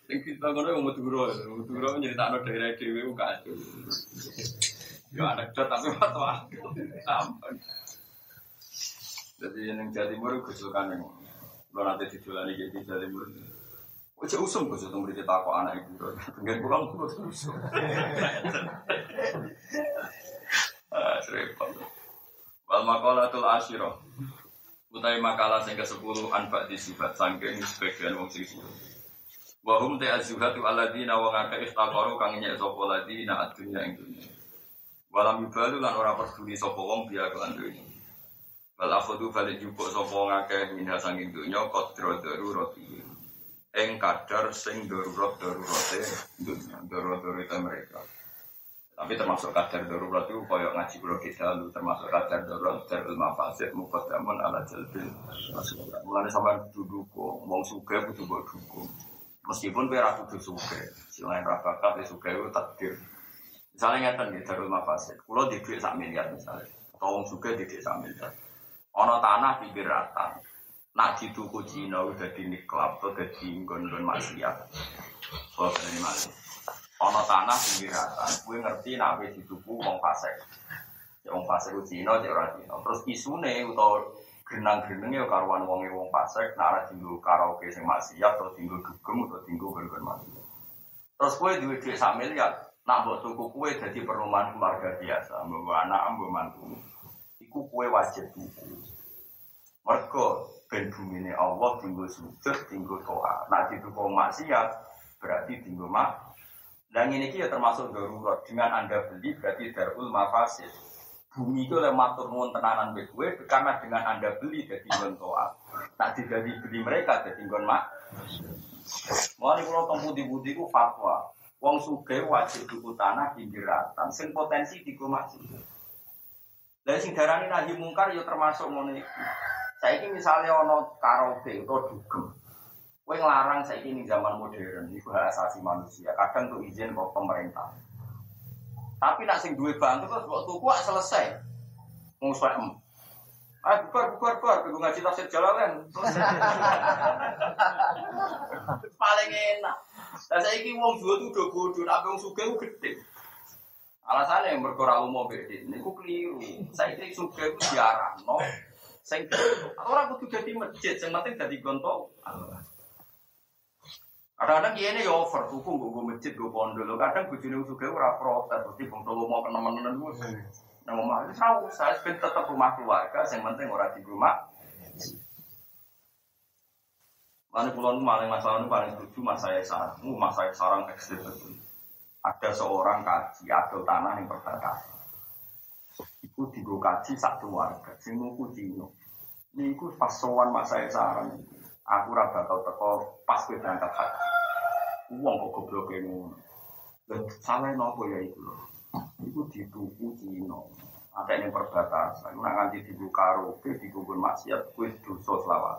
Sing kita ngono wong Madura, Madura nyeritakno daerah dhewe ku kacau. Yo anekdot tapi. Sampun. Jadi yang Jawa Timur gusulkan yang lo nanti didolani kayak di Jawa Timur. Ojo usum gue sudah beri kita kok anak ibu. Pengen pulang tuh usum. Ah, repot. Wal makalatul asyirah. Utai makalah sing ke-10 anfak di sifat sangking sebagian wong sing Wahum te azuhatu aladina wa ngaka istaqaru kang nyek sapa ladina adunya ing dunya. Walam yubalu lan ora peduli sapa wong biya kelan dunya. Wal akhudhu balik jupuk sapa ngake minha sanging dunya qadra darurati. Ing kadar sing darurat darurate dunya, darurat mereka. Tapi termasuk kadar darurat itu koyok ngaji pulau kita lu termasuk kadar darurat darul mafasid mukadamun ala jalbil. Mulane sama duduk kok, mau suka butuh buat dukung. Meskipun kowe ra kudu suge, selain ra bakat ya suge itu takdir. Misalnya ngeten di Darul Mafasid, kalau di duit sak miliar misalnya, atau juga di duit sak miliar. Ono tanah pinggir ratan, nak dituku Cina udah di niklap atau di nggon-nggon maksiat. Kalau dari mana? Ono tanah pinggir ratan, gue ngerti nak dituku wong fasek. Ya wong fasek itu Cina, cek orang Cina. Terus isune atau genang-geneng ya karuan wonge wong fasek, nak ada tinggal karaoke sing maksiat atau tinggal dugem atau tinggal nggon-nggon maksiat. Terus gue duit duit sak miliar, Nak buat tuku kue jadi perumahan keluarga biasa, membawa anak, membawa mantu. Iku kue wajib tuku. Mereka ben ini Allah tinggal sujud, tinggal toa. Nak tuku maksiat berarti tinggal mak. Dan ini kia termasuk darurat. Dengan anda beli berarti darul mafasid. Bumi itu oleh matur nuwun tenanan be kue karena dengan anda beli jadi tinggal toa. Nak tidak dibeli mereka jadi tinggal mak. Mau nih kalau tempu di budi fatwa. Wong suge wajib tuku tanah pinggiratan, sing potensi digo masjid. Lah sing darani nahi mungkar ya termasuk ngono iki. Saiki misale ana karaoke utawa dugem. Kowe nglarang saiki ning zaman modern iku hak asasi manusia. Kadang tuh izin kok pemerintah. Tapi nak sing duwe bantu kok tuku selesai. Wong em. Ah, bubar, bubar, bubar, gue ngaji tafsir jalalan. <laughs> Paling enak. Dan saya ini uang dua tuh udah bodoh, tapi uang suge itu gede. Alasannya yang berkoral mau beda, ini aku keliru. Saya ini suge itu siaran, no. Saya orang itu jadi masjid, yang penting jadi gontok. Kadang-kadang ini ya over, tuku gue masjid, gue pondok. Kadang gue jadi suge ora protes, terus bongtol mau ke teman-teman gue. Nah, rumah itu tahu saya sebenarnya tetap rumah keluarga, yang penting orang di rumah. Mana pulau paling masalah itu paling setuju mas saya sarang, mas saya sarang ekstrim betul. Ada seorang kaji atau tanah yang perbatasan. Iku digo kaji satu warga, sing muku dino. Niku pas sowan mas saya sarang, aku raba tau teko pas gue berangkat haji. Uang kok goblok ngono. Salah nopo ya itu loh itu dituku Cina. Ada yang perbatasan. Nak nganti dibuka karaoke, di kubur maksiat, kue dosa selawat.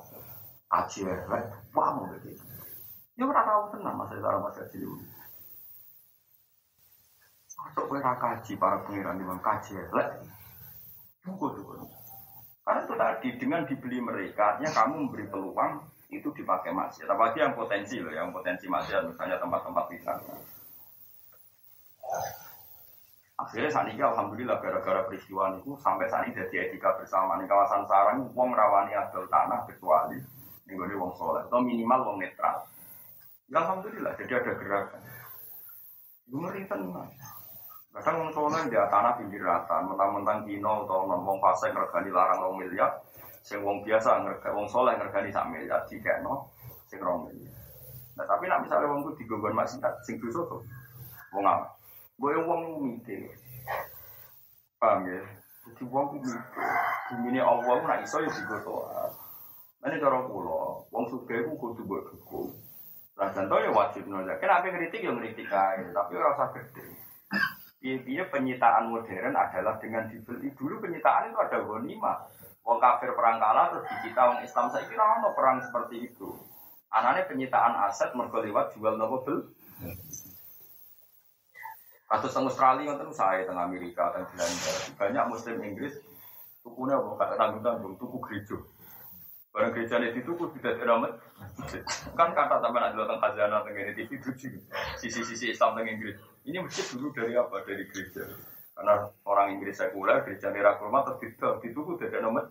Kaji elek, wah mau begitu. Ya ora tahu tenang masa cara masa dulu. Masuk kue kaji para pengiran di kaji elek. Cukup cukup. Karena itu tadi dengan dibeli mereka, artinya kamu memberi peluang itu dipakai maksiat. Apalagi yang potensi loh, yang potensi maksiat, misalnya tempat-tempat wisata. Akhirnya saat ini alhamdulillah gara-gara peristiwa itu sampai saat ini jadi etika bersama di kawasan sarang uang rawani adol tanah kecuali ini wong soleh atau minimal wong netral. Ya alhamdulillah jadi ada gerakan. Ngeri tenang. Kadang wong soleh di tanah pinggir rata, mentang-mentang kino atau ngomong fase ngergani larang rong miliar, sing wong biasa ngergani wong soleh ngergani sak miliar jika no, sing rong miliar. Nah tapi nak misalnya wong itu digogon masih sing dosa tuh, wong apa? Gue uang mikir. Paham ya? Jadi uang mikir. Bumi Allah nak iso ya digoto. Ini cara pulau. Uang suka itu kudu buat hukum. Lah contoh ya wajib nolak. Kenapa kritik ya kritik aja, tapi rasa gede. Iya penyitaan modern adalah dengan dibeli dulu penyitaan itu ada ghanimah. Wong kafir perang kalah terus dicita wong Islam saya kira ono perang seperti itu. Anaknya penyitaan aset mergo lewat jual nopo bel. Kasus teng Australia kan saya tengah Amerika teng Belanda banyak Muslim Inggris tukunya apa kata tanggung tanggung tuku gereja. Barang gereja ini tuku tidak teramat. Kan kata sampai ada tentang khazanah tentang ini TV itu sisi-sisi Islam tentang Inggris. Ini masjid dulu dari apa? Dari gereja. Karena orang Inggris sekuler, gereja nira kurma terus dituku tidak nomor.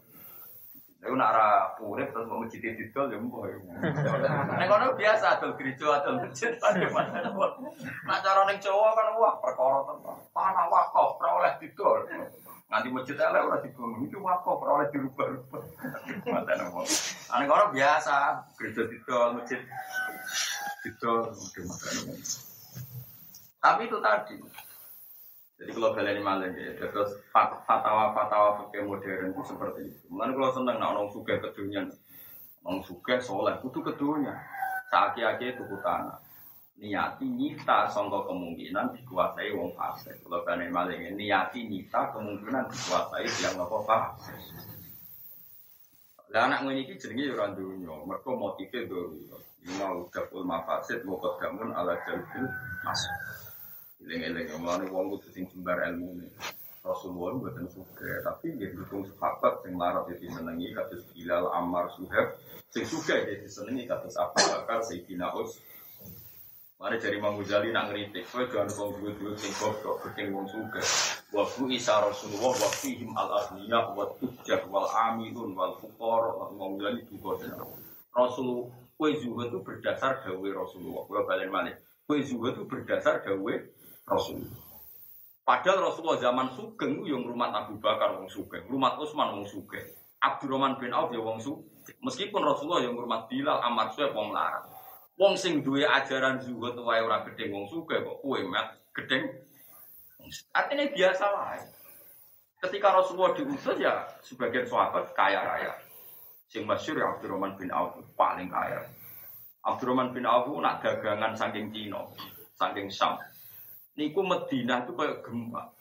Lalu arah urip terus mau masjid itu ya mboh. Nek kono biasa adol gereja adol masjid pada mana. Nak cara ning Jawa kan wah perkara tenan. Tanah wakaf ora oleh didol. Nanti masjid elek ora dibangun itu wakaf ora oleh dirubah-rubah. Mata nopo. Ane kono biasa gereja didol masjid didol Tapi itu tadi jadi kalau kalian malah ya, terus fatwa-fatwa fikih modern itu seperti itu. Mulai kalau seneng nak orang suka kedunya, orang suka soleh, itu kedunya. Saki-aki itu tanah. Niati nyita songkok kemungkinan dikuasai wong fase. Kalau kalian malah ya, niati nyita kemungkinan dikuasai yang apa fase. Lah anak ini jenenge orang dunia, mereka motifnya dulu. Mau dapul mafasid, mau kedamun ala jalbil masuk. Eling-eling mulane wong kudu sing jembar ilmu Rasulullah buatan suka, tapi dia dukung sahabat yang larat jadi senengi kados Bilal Ammar Suhaib, sing suka jadi senengi kados Abu Bakar Sayyidina Us. Mari dari Imam Ghazali nak ngeritik, kowe jangan wong duwe-duwe sing goblok penting wong suka. Wa fu isa Rasulullah wa fihim al aghniya wa tujjar wal amilun wal fuqara Imam Ghazali juga Rasul kue zuhud itu berdasar dawe Rasulullah. Kue balik mana? Kue zuhud itu berdasar dawe Rasulullah. Padahal Rasulullah zaman Sugeng yang rumah Abu Bakar wong Sugeng, rumah Utsman wong Sugeng, Abdurrahman bin Auf ya wong Sugeng. Meskipun Rasulullah yang rumah Bilal Ammar Suhaib wong larang. Wong sing duwe ajaran zuhud wae ora gedeng wong Sugeng kok kowe mek gedeng. Artinya biasa wae. Ketika Rasulullah diutus ya sebagian sahabat kaya raya. Sing masyhur ya Abdurrahman bin Auf paling kaya. Abdurrahman bin Auf nak dagangan saking Cina, saking Syam niku Medina itu kayak gempa.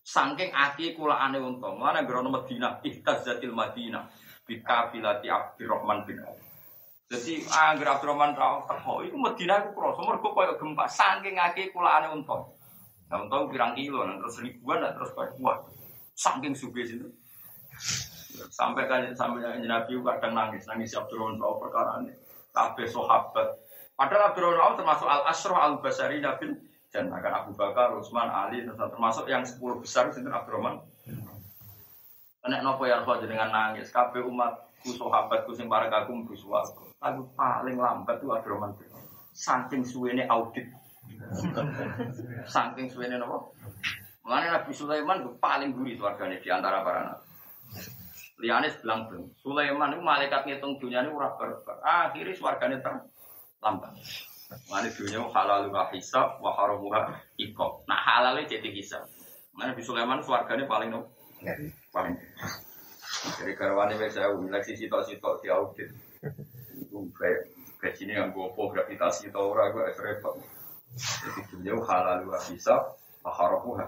Saking aki kula ane untung. Mana gerono Medina ihtazzatil Madinah bika filati Abdurrahman bin Auf. Jadi angger Abdurrahman tau teko iku Medina iku krasa mergo koyo gempa saking aki kula ane untung. Nah, untung pirang kilo, nah, terus ribuan, nah, terus kayak kuat. Saking suge situ. Sampai kan sampai Nabi kadang nangis, nangis Abdurrahman tau perkara ini. Kabeh sahabat. Padahal Abdurrahman termasuk al asroh al basari nabil dan akan Abu Bakar, Utsman, Ali, termasuk yang sepuluh besar itu Abdurrahman. Enak nopo ya kau dengan nangis. Kabeh umatku, sahabatku sing para kagum bersuara. Tapi paling lambat itu Abdurrahman. Saking suwene audit. <laughs> Saking suwene nopo. Mengenai Nabi Sulaiman paling gurih warganya di antara para nabi. Lianis bilang belum. Sulaiman itu malaikat ngitung dunia ini urap berber. Akhirnya terlambat. Mana dunia halal wa hisab wa haramuha. Nah halalnya jadi hisab. Mana Nabi Sulaiman suarganya paling no, paling. Jadi karwane wes saya ulang sisi tok sitok di. Itu kayak kayak sini yang gue gravitasi tau ora gue repot. Jadi dunia halal wa hisab wa haramuha.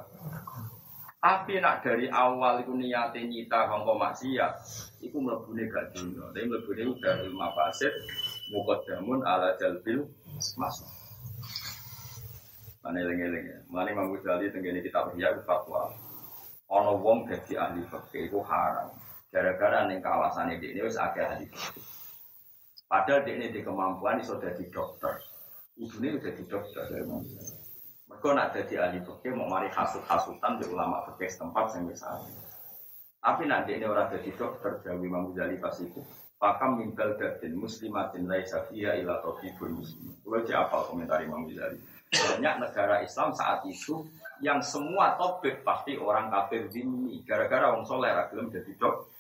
Tapi nak dari awal itu niatnya nyita kongko maksiat, itu melebuni gak dunia. Tapi melebuni udah ilmu fasid, mukodamun ala jalbil masuk. Mana eling-eling. Mana Imam Ghazali tenggene kitab Ihya fatwa. Ono wong dadi ahli fikih itu haram. Gara-gara ning kawasan ini ini wis akeh ahli. Padahal dia ini di kemampuan iso dadi dokter. Ibune udah di dokter. Mereka nak jadi ahli fikih mau mari hasut-hasutan di ulama fikih setempat yang bisa. Tapi nanti ini orang jadi dokter, jauh Imam Ghazali pas itu. Pakam mimbal datin muslimatin laisa fiha ila tabibul muslim. Kalau di apa komentar Imam Ghazali. Banyak negara Islam saat itu yang semua topik pasti orang kafir zimmi. Gara-gara orang soleh ragilem jadi dok.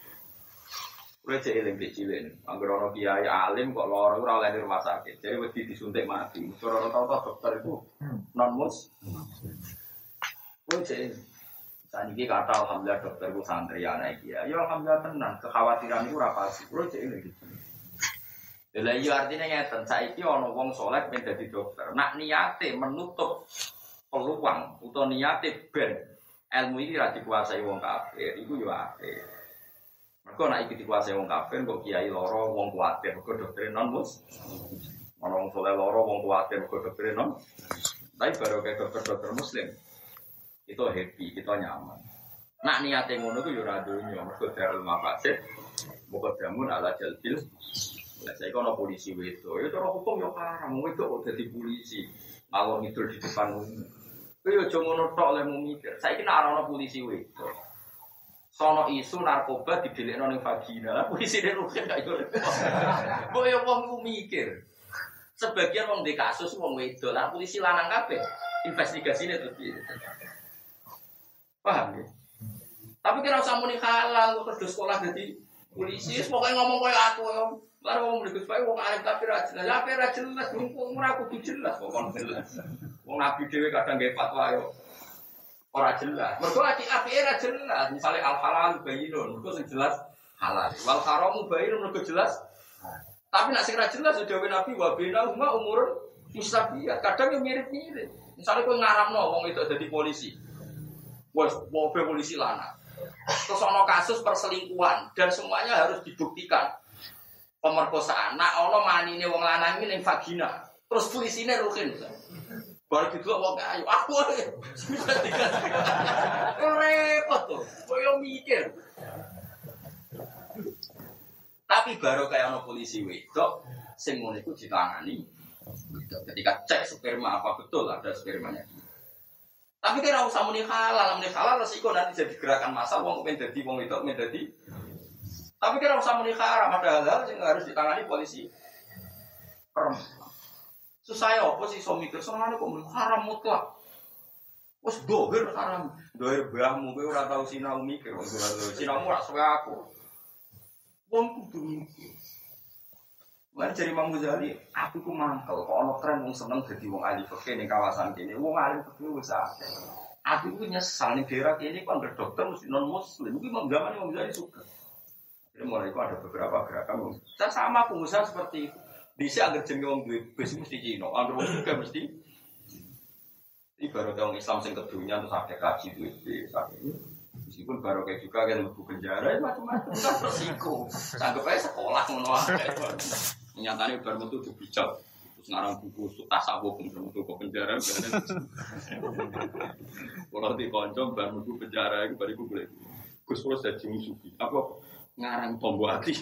Kalau cek di cilin, anggur orang kiai alim kok loro ora oleh di rumah sakit. Jadi wedi disuntik mati. Orang tahu tahu dokter itu non mus. Kalau cek saat ini kata alhamdulillah dokter bu santri anak ya, ya alhamdulillah tenang. Kekhawatiran itu apa sih? Bro cek ini gitu. Jadi iya artinya ngeten. Ini ono wong soleh menjadi dokter. Nak niate menutup peluang atau niate ben ilmu ini rati kuasai wong kafir. Iku yo ape. Mereka nak ikut dikuasai wong kafir, kok kiai loro wong kuatir, kok dokter non mus. Ono wong soleh loro wong kuatir, kok dokter non. Tapi baru kayak dokter-dokter muslim itu happy, kita nyaman. Nak niatnya ngono itu yura dunia, mereka darul mafasid, bukan jamun ala jalbil. Nah, saya kono polisi itu, itu orang hukum ya haram, itu kok jadi polisi, ngalor ngidul di depan umum. Itu ya cuma notok oleh mikir, saya kira orang polisi itu. Sono isu narkoba didelik nong vagina, lah polisi dia rugen gak ikut. Bu ya wong mikir. Sebagian wong di kasus wong itu, lah polisi lanang kabeh. Investigasinya tuh Paham ya? Tapi kira usah muni halal kerja sekolah jadi polisi, pokoknya ngomong kayak aku. Lalu ngomong berikut supaya wong alim tapi rajin, ya tapi rajin jelas, wong aku jelas, wong jelas. Wong nabi dewi kadang gak fatwa yo. Orang jelas. Mereka lagi api era jelas. Misalnya al halal bayinun, mereka sing jelas halal. Wal haramu bayinun mereka jelas. Tapi nak segera jelas sudah nabi wabina umma umurun mustabiat. Kadang yang mirip-mirip. Misalnya kau ngaramno wong itu jadi polisi. Wes, mobil polisi lana. Terus ono kasus perselingkuhan dan semuanya harus dibuktikan. Pemerkosaan. Nah, ono mani ini wong lanang ini vagina. Terus polisi ini rukin. Baru gitu wong ayu, aku. Repot tuh. Koyo mikir. Tapi baru kayak ono polisi wedok sing ngono iku ditangani. Ketika cek sperma apa betul ada spermanya. Tapi kira usah muni halal, muni halal resiko nanti jadi gerakan massa wong pengen dadi wong wedok pengen dadi. Tapi kira usah muni haram ada hal yang harus ditangani polisi. Perempuan. Susah ya apa sih so mikir soalnya kok muni haram mutlak. Wes dohir haram. Dohir mbahmu kowe ora tau sinau mikir, ora tau sinau ora suwe aku. Wong kudu mikir. Mulai dari Imam Ghazali, aku ku mangkel kok ono tren wong seneng dadi wong ahli fikih ning kawasan kene. Wong ahli fikih wis akeh. Aku ku nyesal ning daerah kene kok anggere dokter mesti non muslim. Iki mau zaman Imam Ghazali suka. Jadi mulai itu ada beberapa gerakan. Dan sama pengusaha seperti itu. Bisa agar jenenge wong duwe bis mesti Cina, agar wong juga mesti ini baru orang Islam sing kedunya terus ada kaji duit bis. Meskipun baru kayak juga kan lebu penjara, ya macam-macam kan resiko. Sanggup aja sekolah ae. Nyatanya baru itu dibijak. Terus ngarang buku tas aku pun ke penjara. <laughs> Kalau di konco baru buku penjara itu baru boleh. Gus terus jadi musuh. Apa ngarang tombol hati.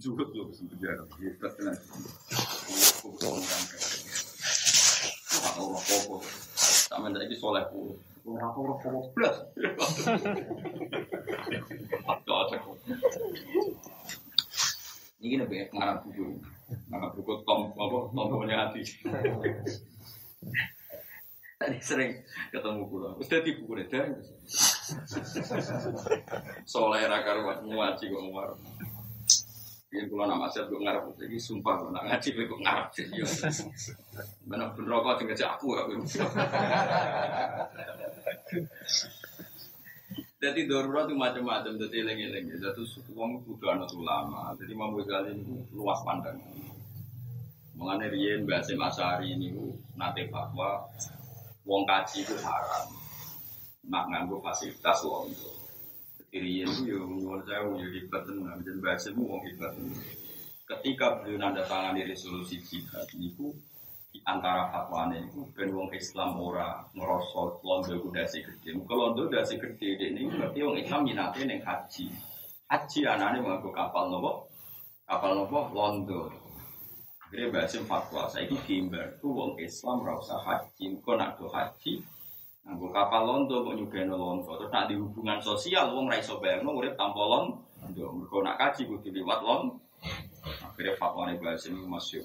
Juga tuh ke penjara. Kita tenang. Orang popo. Sama lagi soleh puluh. Orang orang popo plus. Ini lebih ngarang buku. Ngarang buku tom apa tombolnya hati. Tadi sering ketemu pulau. Udah di buku deh. Soleh rakar ngaji kok ngomong. Ini kalau nama saya gue ngarep lagi sumpah kalau nak ngaji gue ngarep sih. Benar benar kok tinggal cek aku ya. Jadi darurat itu macam-macam. Jadi lengi-lengi. Jadi uang kudu anak ulama. Jadi mau Ghazali ini luas pandang. Mengenai Rien bahasa Masari ini nate fatwa wong kaji itu haram. Nak nganggo fasilitas wong itu. Irian itu yang menurut saya yang hebat dan bahasa itu wong hebat Ketika beliau nanda tangan di resolusi jihad itu antara fatwane itu ben wong Islam ora ngerosot londo dasi gede. Kalau londo dasi gede ini berarti wong Islam minate neng haji. Haji anane mengaku kapal nopo kapal nopo londo. Jadi bahasa fatwa saya ini kimber tuh wong Islam rasa haji. Kau nak do haji Nganggo kapal londo kok nyugeno londo. Terus nak di hubungan sosial wong ra iso bayangno urip tanpa londo. Mergo nak kaji kudu liwat londo. Akhirnya fatwa nih bahas ini masih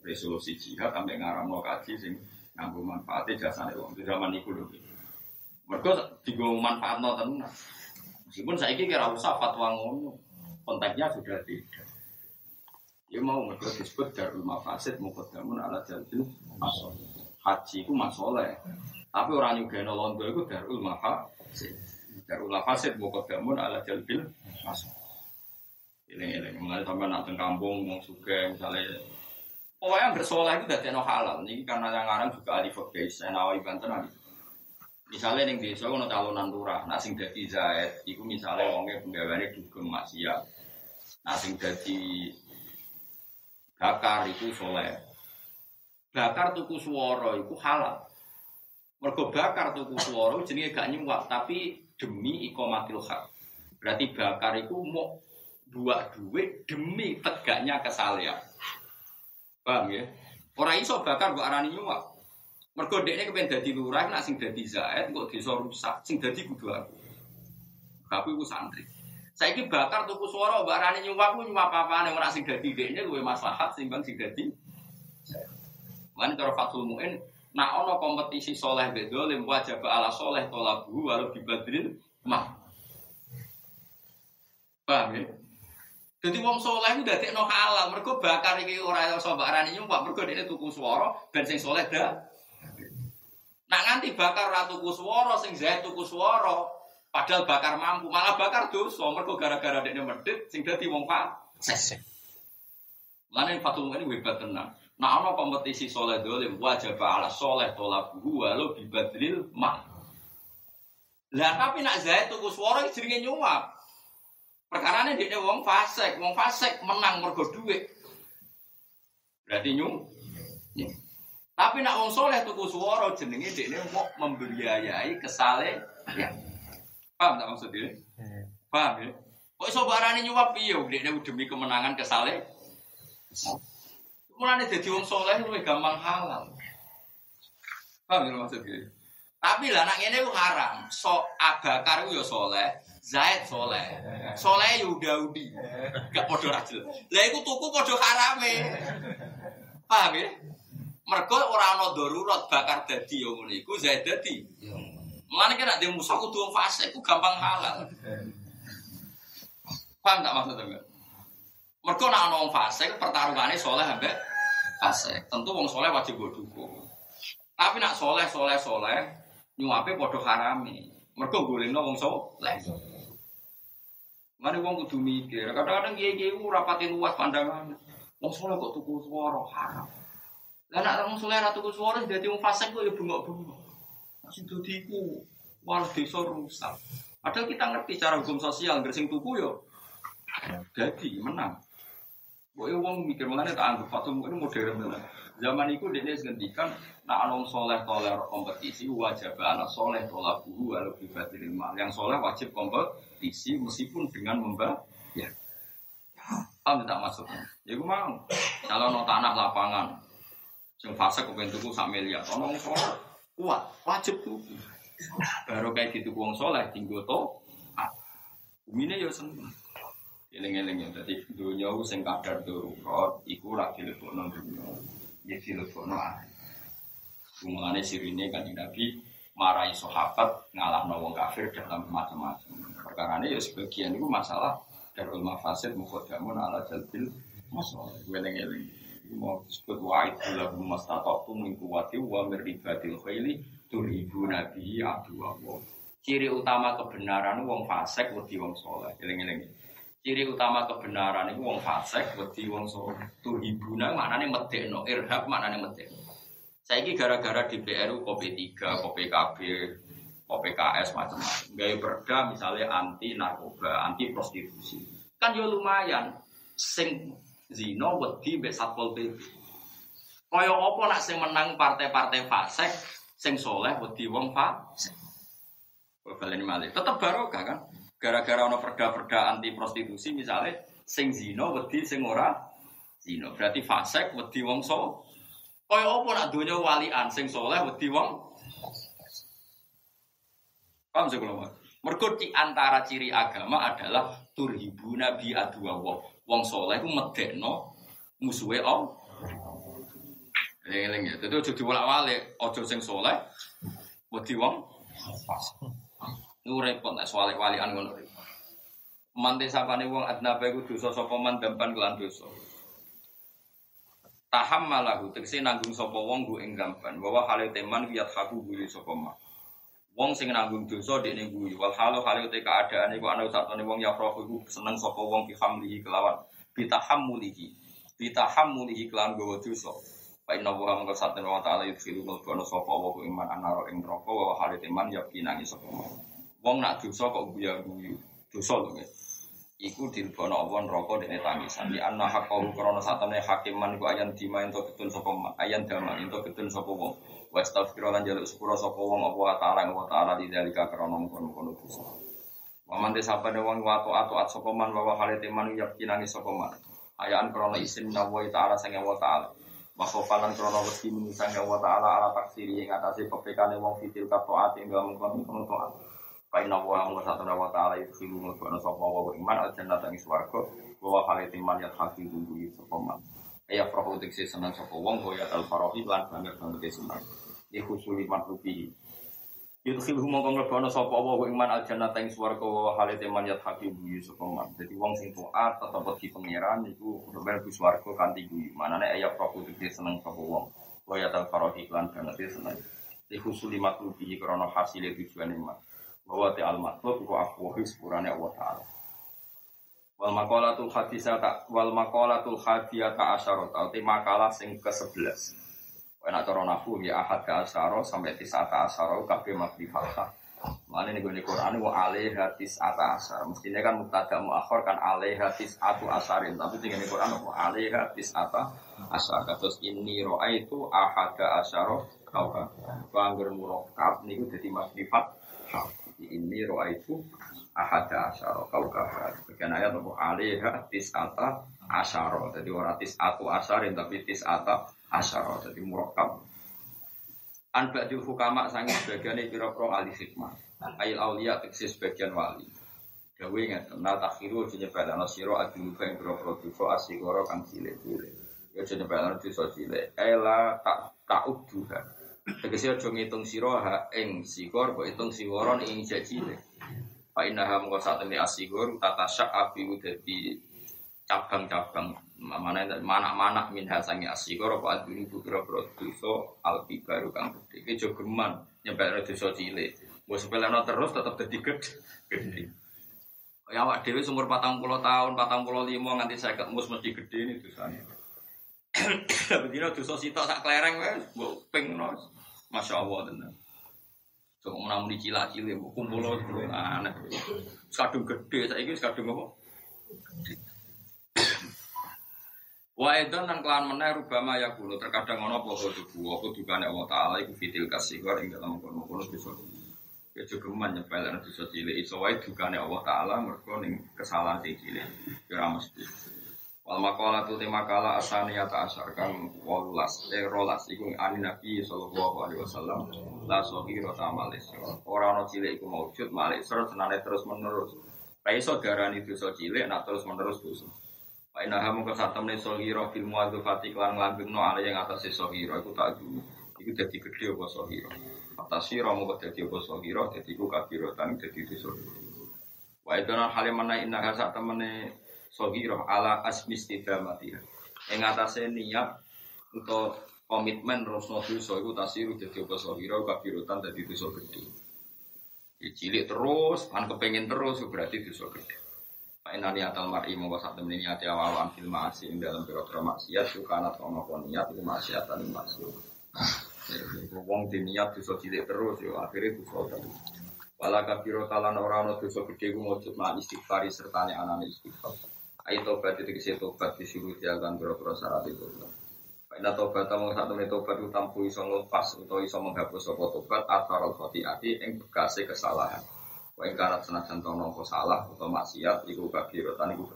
resolusi jihad sampai ngaramno kaji sing nganggo manfaatnya jasane wong di zaman iku lho. Mergo digo manfaatno tenan. Meskipun saya kira usah fatwa ngono, konteksnya sudah tidak. Ya mau mergo disebut darul mafasid muqaddamun ala jalbil masol. Haji itu masoleh. Tapi orang juga londo itu darul maha. Darul mafasid muqaddamun ala jalbil masol. Ini ini mengenai sampai nak kampung mau suka misalnya Pokoknya bersoleh itu dari no halal. Ini karena yang ngarang juga fikih. Saya nawai banten ahli. Misalnya yang desa ono calonan lurah, nah sing dadi zaid, iku misalnya wongnya penggawaannya dugem maksiat. Nah sing dadi bakar itu soleh. Bakar tuku suara itu halal. Mergo bakar tuku suara jenenge gak nyuwak tapi demi ikomatil hak. Berarti bakar itu mau buat duit demi tegaknya kesalahan. Paham ya? Orang iso bakar mbok arani nyuwak. Mergo dekne kepen dadi lurah nak sing dadi zaid kok desa rusak, sing dadi kudu aku. Tapi ku santri. Saiki bakar tuku swara mbok arani nyuwak ku nyuwak apa-apane ora sing dadi dekne luwih maslahat sing sing dadi. Lan cara Fathul Muin nak ono kompetisi soleh bedo lim wajib ala soleh tolabu walau dibadrin mah. Paham ya? Jadi wong soleh itu dadi no halal, mereka bakar iki ora iso barani nyumpah, mereka dene tuku swara ben sing soleh dah. Nak nganti bakar ora tuku swara sing zaid tuku swara, padahal bakar mampu, malah bakar dosa, mereka gara-gara dekne medhit sing dadi wong fakses. Lan fatul ini hebat tenang. Nah, ana kompetisi soleh dolim wajib ala soleh tolabuhu walau bibadril mah. Lah tapi nak zaid tuku swara jenenge nyuwap. Perkara ini dia wong fasek, wong fasek menang mergo duit. Berarti nyung. Tapi nak wong soleh tuku suara jenenge dekne mau membiayai kesale ya. Paham tak maksud dia? Paham ya? Kok iso barani nyuap piye dekne demi kemenangan kesale? Mulane dadi wong soleh luwih gampang halal. Paham ya maksud dia? Tapi lah nak ngene ku haram. So Abakar ku ya soleh, Zaid soleh. Soleh ya Daudi. Gak ra jelas. Lah iku tuku padha harame. Paham ya? Mergo ora ana darurat bakar dadi ya ngono iku Zaid dadi. Mulane kira dia musuh kudu wong fase iku gampang halal. Paham tak maksudnya? Mergo nek ana wong fase pertarungane soleh ambek fase. Tentu wong soleh wajib mbok dukung. Tapi nak soleh soleh soleh nyuape padha harame. Mergo golekno wong soleh. Mari wong kudu mikir. Kadang-kadang kiai-kiai ku rapati luas pandangan. Wong soleh kok tuku swara haram. Lah nak wong soleh tuku swara dadi wong fasik kok ya bengok-bengok. Masih dadi iku malah desa rusak. Padahal kita ngerti cara hukum sosial, gresing tuku yo jadi menang. Boyo wong mikir mengenai tak anggap fatum ini modern tenan. Zaman itu dia ngendikan nak anong soleh toler kompetisi wajib anak soleh tolak buhu walau pribadi lima. Yang soleh wajib kompetisi meskipun dengan membayar. Ya. Paham tak maksudnya? Ya gue mau. Kalau no tanah lapangan, yang fase kepengen tuku sak miliar, ono soleh kuat, wajib tuku. Baru kayak gitu uang soleh tinggal to. Bumine ya seneng. Eling-eling ya, jadi dunia sing kadar darurat, iku rak dilebokno dunia, ya dilebokno akhir. Mulane sirine kan Nabi marahi sahabat ngalah wong kafir dalam macam-macam. Perkara ini ya sebagian itu masalah darul mafasid mukhadamun ala jalbil masalah. Eling-eling. Mau disebut wa'id lahu mastatatu min kuwati wa mirribatil khaili turibu nabi Allah. Ciri utama kebenaran wong fasik wedi wong soleh. Eling-eling ciri utama kebenaran itu wong fasik wedi wong soleh. Tuhibuna maknane medekno irhab maknane medekno. Saiki gara-gara di PRU kopi 3 kopi KB OPKS macam-macam. Gaya perda misalnya anti narkoba anti prostitusi. Kan yo lumayan. Sing zino wedi mbek satpol pp kaya apa nak sing menang partai-partai fasik sing soleh wedi wong fasik Baleni malih? Tetep barokah kan Gara-gara ono perda-perda anti prostitusi misalnya sing zino wedi sing ora zino. Berarti fasek wedi wong so. Kaya apa nak donya walian sing soleh wedi wong Paham sih kalau Mergo di antara ciri agama adalah turhibu nabi adua wong. Wong soleh itu medekno musuhe om. Eling-eling ya. Dadi aja diwalak-walik, aja sing soleh wedi wong Iku repot nek soal walian ngono. Mante sapane wong adnabe iku dosa sapa man dampan kelan dosa. Taham malahu tegese nanggung sapa wong go ing bahwa hale teman wiyat haku guyu sapa man. Wong sing nanggung dosa dekne guyu wal halu hale te keadaan iku ana satone wong ya iku seneng sapa wong ki hamlihi kelawan bitahammulihi bitahammulihi kelan gowo dosa. Fa inna wa mangka satene wa ta'ala yudkhilu mulkono sapa wa iman anaro ing neraka wa hale teman ya kinangi sapa man. Wong nak dosa kok guyu-guyu. Dosa lho guys. Iku dilbono apa neraka dene tangisan. Di anna haqqahu krana satane hakiman iku ayan dima ento ketun sapa ayan dama ento ketun sapa wong. Wa astaghfir lan jaluk sepura sapa wong apa taala wa taala di dalika krana mungkon-mungkon dosa. Waman desa pada wong wato ato at sapa man wa halate man yakinani sapa man. Ayaan krana isin nawa taala sang wa taala. Wa khofalan krana wedi minisang wa taala ala taksiri ing atase pepekane wong fitil katoat ing dalam mungkon-mungkon taat. Paina wa mung satu wa ta'ala silu mlebu sapa wa iman al jannah ing swarga wa kali timan ya hati bumbu sapa man. Ya prahu tekse seneng sapa wong ya al farahi lan banget banget seneng. Iku suli matlubi. Silu mung mlebu sapa wa iman al jannah ing swarga wa kali timan ya hati bumbu sapa man. Dadi wong sing taat tetep di pangeran iku mlebu swarga kanthi guyu. Manane ya prahu tekse seneng sapa wong. Wa ya al farahi lan banget seneng. Iku suli matlubi krana hasil tujuan iman bahwa te al matlub ku afwahi sepurane Allah taala wal maqalatul hadisata wal maqalatul hadiyata asyarat atau makalah sing ke-11 Enak cara nafu ya ahad ke asyara sampai tisata asyara kabeh mabdi falsah Mana nih gue Quran wa alih hatis atas asar. Mestinya kan mubtada muakhir kan alih hatis atu asarin. Tapi tinggal di Quran wa alih hatis ata asar. Terus ini roa itu ahada asaro kau kan. Bangger murokab niku jadi makrifat. Ini roa itu ahada asaro kau kan. Bagian ayat wa alih hatis ata asaro. Jadi orang tis atu asarin tapi tis ata asaro. Jadi murokab. An ba'dil hukama sangi sebagian pira-pira ahli hikmah. Ail aulia teksi sebagian wali. Dawe ngeten, na takhiru aja nyebelano sira adil bang pira-pira dosa asigara kang cilik-cilik. Ya aja nyebelano dosa cilik. Ela tak tak uduha. Tegese aja ngitung sira ha ing sigor mbok hitung sigara ing cilik. Pak indah mengko satene asigor tata syak api dadi cabang-cabang mana mana-mana min hasangi asigor apa aduni bukira-bukira dosa alpi baru kang gede iki jogeman nyebel dosa cilik. Mau sepeleno terus tetap jadi gede ya awak dhewe umur patang puluh tahun patang puluh lima nganti saya ketemu mesti gede ini dosanya <coughs> Betina dosa sitok sak klereng wes mbok ping masya allah tenan So, menamun di cila-cili, kumpul lo, aneh. Kadung gede, saya ini kadung apa? Wa edan dan kelan meneh rubama ya kulo terkadang ono apa kudu buah kudukane Allah taala iku fitil kasigor ing dalam kono-kono bisa. Ya juga nyepel ana dosa cilik iso wae dukane Allah taala mergo ning kesalahan sing cilik. Ya mesti. Wal makalah tu tema kala asani ta asar kang walas eh rolas iku ani Nabi sallallahu alaihi wasallam la sohiro tamalis. Ora ono cilik iku maujud malik senane terus menerus. Ra iso darani dosa cilik nak terus menerus dosa. Pak Inah mungkin saat temen sohiro film muadzufati kelan ngelanggeng no ala yang atas sohiro itu tak dulu. Itu jadi gede apa sohiro. Atas siro mungkin jadi apa sohiro, jadi ku kafiro tani jadi itu sohiro. Wa itu nang hal mana inah saat temen sohiro ala asmis tidak mati. Yang atasnya niat untuk komitmen rosno dosa itu tasiru jadi apa sohiro kafiro tani jadi dosa gede. Ya, cilik terus, kan kepengen terus berarti dosa gede. Inani atal mar'i mau sak temen niat ya wawan fil ing dalam biro-biro maksiat karena ono kon niat maksiat dan maksiat. Wong di niat dosa cilik terus yo akhirnya dosa terus. Wala kafiro talan ora ono dosa gede ku mujud ma istighfari serta ne anane istighfar. Ayo tobat itu kese tobat disuruh jalan biro-biro syarat itu. Inna tobat tamu temen tobat itu tampu iso nglepas utawa iso menghapus apa tobat atar al-fatihati ing bekase kesalahan. Wa ing senajan to nopo salah utawa maksiat iku kabirotan iku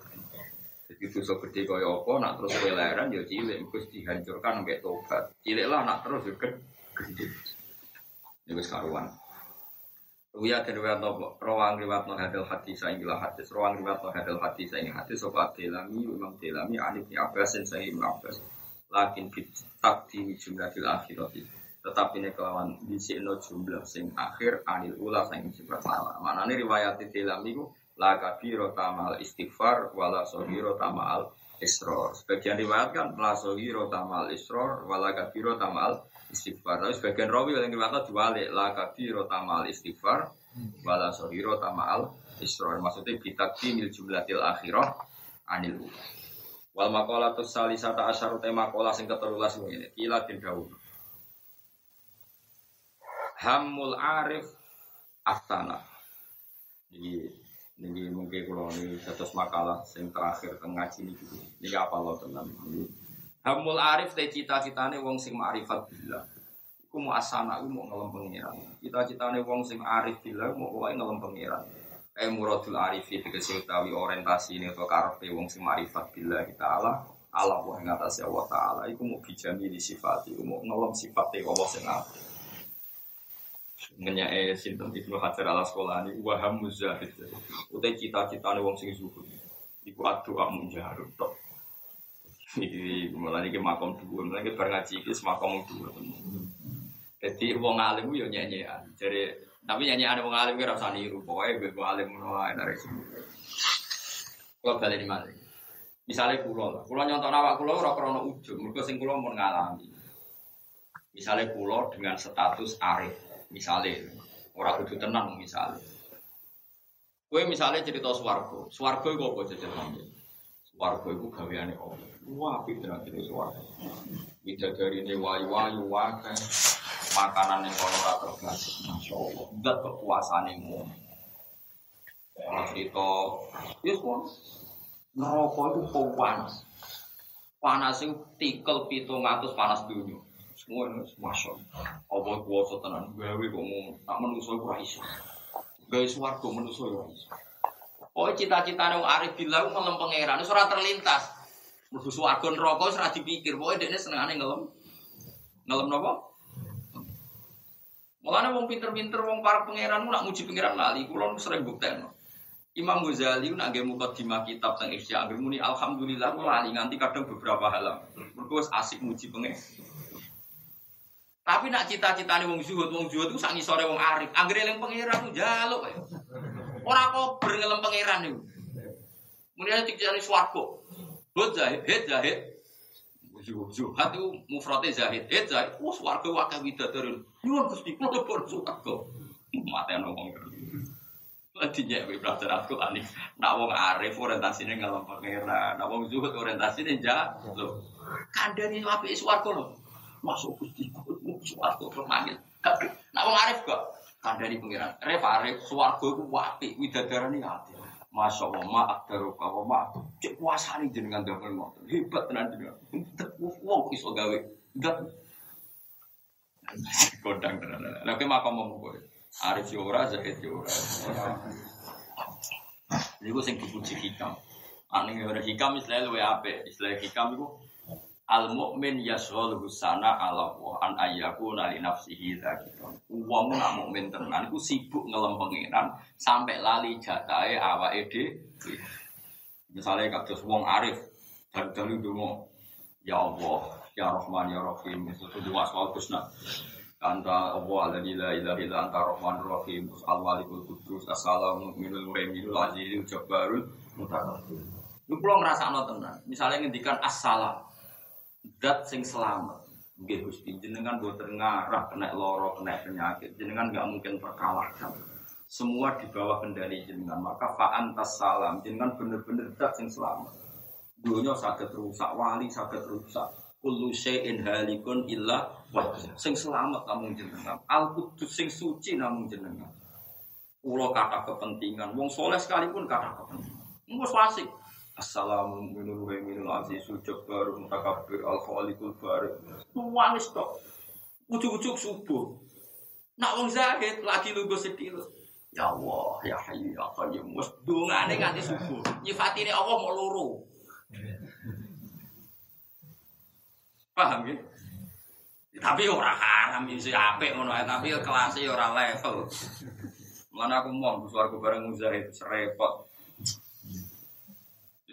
Jadi dosa gede kaya apa, nak terus kowe ya cilik, wis dihancurkan mbek tobat. Cilik lah nak terus ya gede. Ini wis karuan. Ruya dan riwayat nopo, rawang riwayat no hadil saya ingin hadis, rawang riwayat no hadil hadis saya ingin hadis, sobat delami, imam delami, anif ni abbasin saya imam abbas. Lakin bit takdi jumlahil akhirati. Tetapi ini kelawan no jumlah sing akhir anil ula sing sing pertama. Mana nih riwayat dalam itu la kabiro tamal istighfar wala sohiro tamal isror sebagian riwayat kan la sohiro tamal isror wala kabiro tamal istighfar tapi sebagian rawi yang riwayat diwali la kabiro tamal istighfar wala sohiro tamal isror maksudnya bitakti mil jumlatil akhirah anil ula wal makola tu salisata asyaru tema makola sing keterulas ini kila tin dawuh Hamul Arif Astana. Ini ini mungkin kalau ini satu makalah yang terakhir tengah sini. Ini apa lo tenan? Hamul Arif teh cita-citane wong sing ma'rifat billah. Iku mau asana, iku mau ngelem pengiran. Cita-citane wong sing arif billah mau wae ngelem pengiran. Eh muradul arifi tegese utawi orientasi ini atau karepe wong sing ma'rifat billah kita Allah Allah wa ing atas Allah taala iku mau bijami di sifat iku mau ngelem sifate Allah sing apik eh sinten Ibnu Hajar ala sekolah ini waham muzahid. Utai cita-cita nih wong sing zuhud. Iku adu amun jaharut tok. Iki mulai iki makom dua, mulai iki ngaji iki makom dua. Jadi wong alim yo nyanyian. Jadi tapi nyanyian wong alim rasa niru, pokoke gue wong alim ngono ae dari sini. Kalau balik di mana? Misalnya pulau lah, pulau nyontok awak pulau ora krono ujung, mereka sing pulau mau ngalami. Misalnya pulau dengan status arif, Misalnya, orang kudu tenang misalnya. Kue misalnya cerita swargo, swargo itu apa ceritanya? Swargo itu gaweane Allah. Wah, pinter cerita swargo. Bisa dari ini wayu wayu wakai. makanan yang kono ora terbatas. Masyaallah. Enggak kekuasaan mu. Kalau cerita, ya semua ngerokok itu panas. Panas itu tikel pitung atus panas dunia. Semua ini masya Allah. Allah kuasa tenan. Gawe kok mau tak menuso ora iso. Gawe swarga menuso ora iso. Oh cita-cita nang arif bilang ngelem pangeran, itu ora terlintas. Swarga neraka wis ora dipikir, pokoke dekne senengane ngelem. Ngelem napa? Mulane wong pinter-pinter wong para pangeran nak muji pangeran lali, kula sering buktekno. Imam Ghazali nak nggih mukadimah kitab teng Ihya anggere muni alhamdulillah kula lali nganti kadang beberapa halam. Mergo asik muji pangeran. Tapi nak cita-citane wong zuhud, wong zuhud itu sak ngisore wong arif. Anggere eling pangeran ku njaluk. Ora kober ngelem pangeran niku. Mulane dikjani swarga. Hud zahid, hid zahid. Zuhud itu mufrate zahid, hid zahid. Wah swarga wakah widadari. Nyuwun Gusti kula pun swarga. Matene ngomong. Lagi nyek belajar Al-Quran nih. Nak wong arif orientasinya ngelem pangeran. Nak wong zuhud orientasinya jaluk. Kandani apik swarga lho. Masuk Gusti swarga permanil. Nak wong arif kok kandhani pengiran. Ref arif swarga iku apik widadarane ati. Masya Allah, ma akdaru kawa cek kuasane jenengan damel ngoten. Hebat tenan jenengan. Wong iso gawe. Enggak. Kodang <laughs> tenan. Lah ke makam mau. Arif yo ora, Zahid yo ora. Niku sing dipuji hikam. Ane ora hikam istilah luwe apik. Istilah hikam iku al mukmin yashghaluhu sana ala wa an ayyaku nali nafsihi dzakirun. Wong nak mukmin tenan iku sibuk ngelem pengiran sampai lali jatahe awake dhewe. Misalnya kados wong arif dan dalu donga ya Allah ya Rahman ya Rahim itu dua soal kusna Anta Allah la ilaha illa anta Rahmanur Rahim al walikul kudus assalamu minul muhaiminul azizul jabbarul mutakabbir. Lu pulau ngrasakno tenan. Misalnya ngendikan assalam zat sing selamat. Nggih Gusti, jenengan boten ngarah kena loro, kena penyakit. Jenengan nggak mungkin terkalahkan. Semua di bawah kendali jenengan. Maka fa'an salam. Jenengan bener-bener zat sing selamat. Dunia sakit rusak, wali sakit rusak. Kullu syai'in halikun illa. Sing selamat namun jenengan. Al kudus sing suci namun jenengan. Ulo kata kepentingan. Wong soleh sekalipun kata kepentingan. Enggak asik. Assalamu minul minul azizul jabbar mutakabbir al khaliqul barik. Nuwangis tok. Ujuk-ujuk subuh. Nak wong zahid lagi lugu sedih. Ya Allah, ya Hayyu ya Qayyum. Wes dongane nganti subuh. Nyifatine Allah mau loro. Paham ya? Tapi ora haram isi apik ngono tapi kelasnya ora level. Mulane aku mau suaraku bareng muzahid serepot.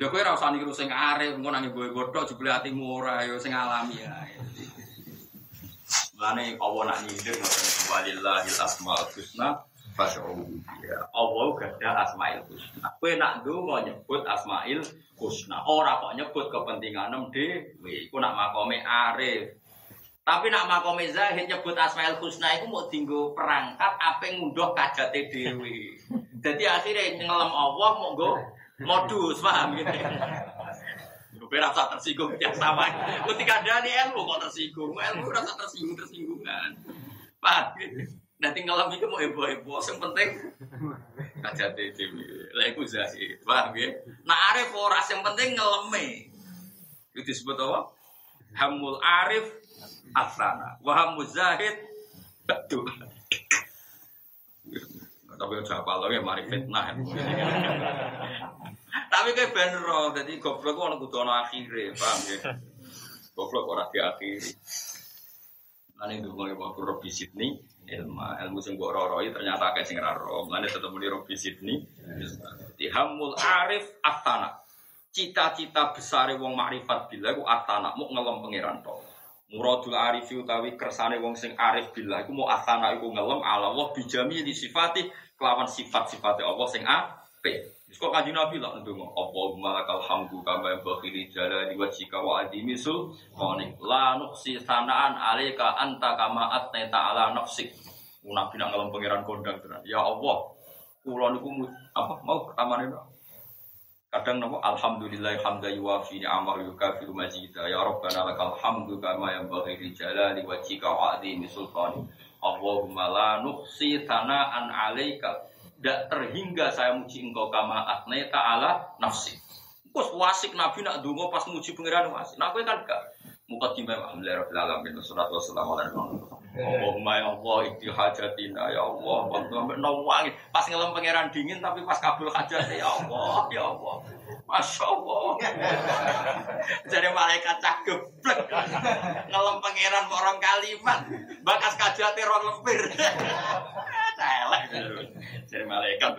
Ya kowe ora usah niru sing arep, engko nang gue godhok jebule atimu ora ya sing alami ya. Mulane Allah nak nyindir ngoten walillahil asmaul husna fad'uhu biha. Allah gada asmaul husna. Kowe nak ndonga nyebut asmaul husna. Ora kok nyebut kepentinganem dhewe. Iku nak makome arif. Tapi nak makome zahid nyebut asmaul husna iku mau dinggo perangkat apa ngunduh kajate dhewe. Jadi akhirnya ngelem Allah mau nggo modus paham gitu. Gue rasa tersinggung ya sama. Ketika dari ilmu kok tersinggung, ilmu rasa tersinggung tersinggungan. Paham? Nanti ngelam itu mau heboh-heboh, yang penting aja. Lah iku zahid, paham ya? Nah arif ora yang penting ngeleme. Itu disebut apa? Hamul arif asana, wa hamul zahid betul. Tapi udah apa lagi mari fitnah. Tapi kayak bener jadi goblok kok kudu ana akhire, paham ya? Goblok ora diakhiri. Lan itu mulai waktu Robi Sydney, ilmu ilmu sing mbok roroi ternyata kayak sing ra ro. Lan tetep muni Robi Sydney. Dihamul arif atana. Cita-cita besar wong makrifat bila ku atana mau ngelem pangeran to. Muradul arif utawi kersane wong sing arif bila iku mau atana iku ngelem ala Allah bijami di sifati kelawan sifat-sifatnya Allah sing apik. Wis kok kanjeng Nabi lah ndonga, Allahumma lakal hamdu kama bakhiri jalali wajhika wa adimi sultanik. La nuqsi sanaan alaika anta kama atnaita ala nafsik. Nabi nak ngalem pangeran kondang tenan. Ya Allah, kula niku apa mau pertamane Kadang nopo alhamdulillah hamda yuwafi ni'amah yukafiru majidah ya rabbana lakal hamdu kama yanbaghi li jalali wajhika wa azimi sultani. Allahumma la nuhsi tana'an 'alaika. Tidak terhingga saya muji engkau kama atnaita ala nafsi. Kus wasik Nabi nak dungo pas muji pangeran wasik. Nah kowe kan gak Mukaddimah Alhamdulillah Rabbil Alamin Surat wassalamu ala Allahumma ya Allah ikti hajatina ya Allah. Waktu sampai nawangi Pas ngelem pangeran dingin tapi pas kabul hajat ya Allah ya Allah. Masya Allah. <laughs> Jadi malaikat cah geblek. Ngelem pangeran orang kalimat. Bakas kajatnya orang lempir. <laughs> Celek. Jadi malaikat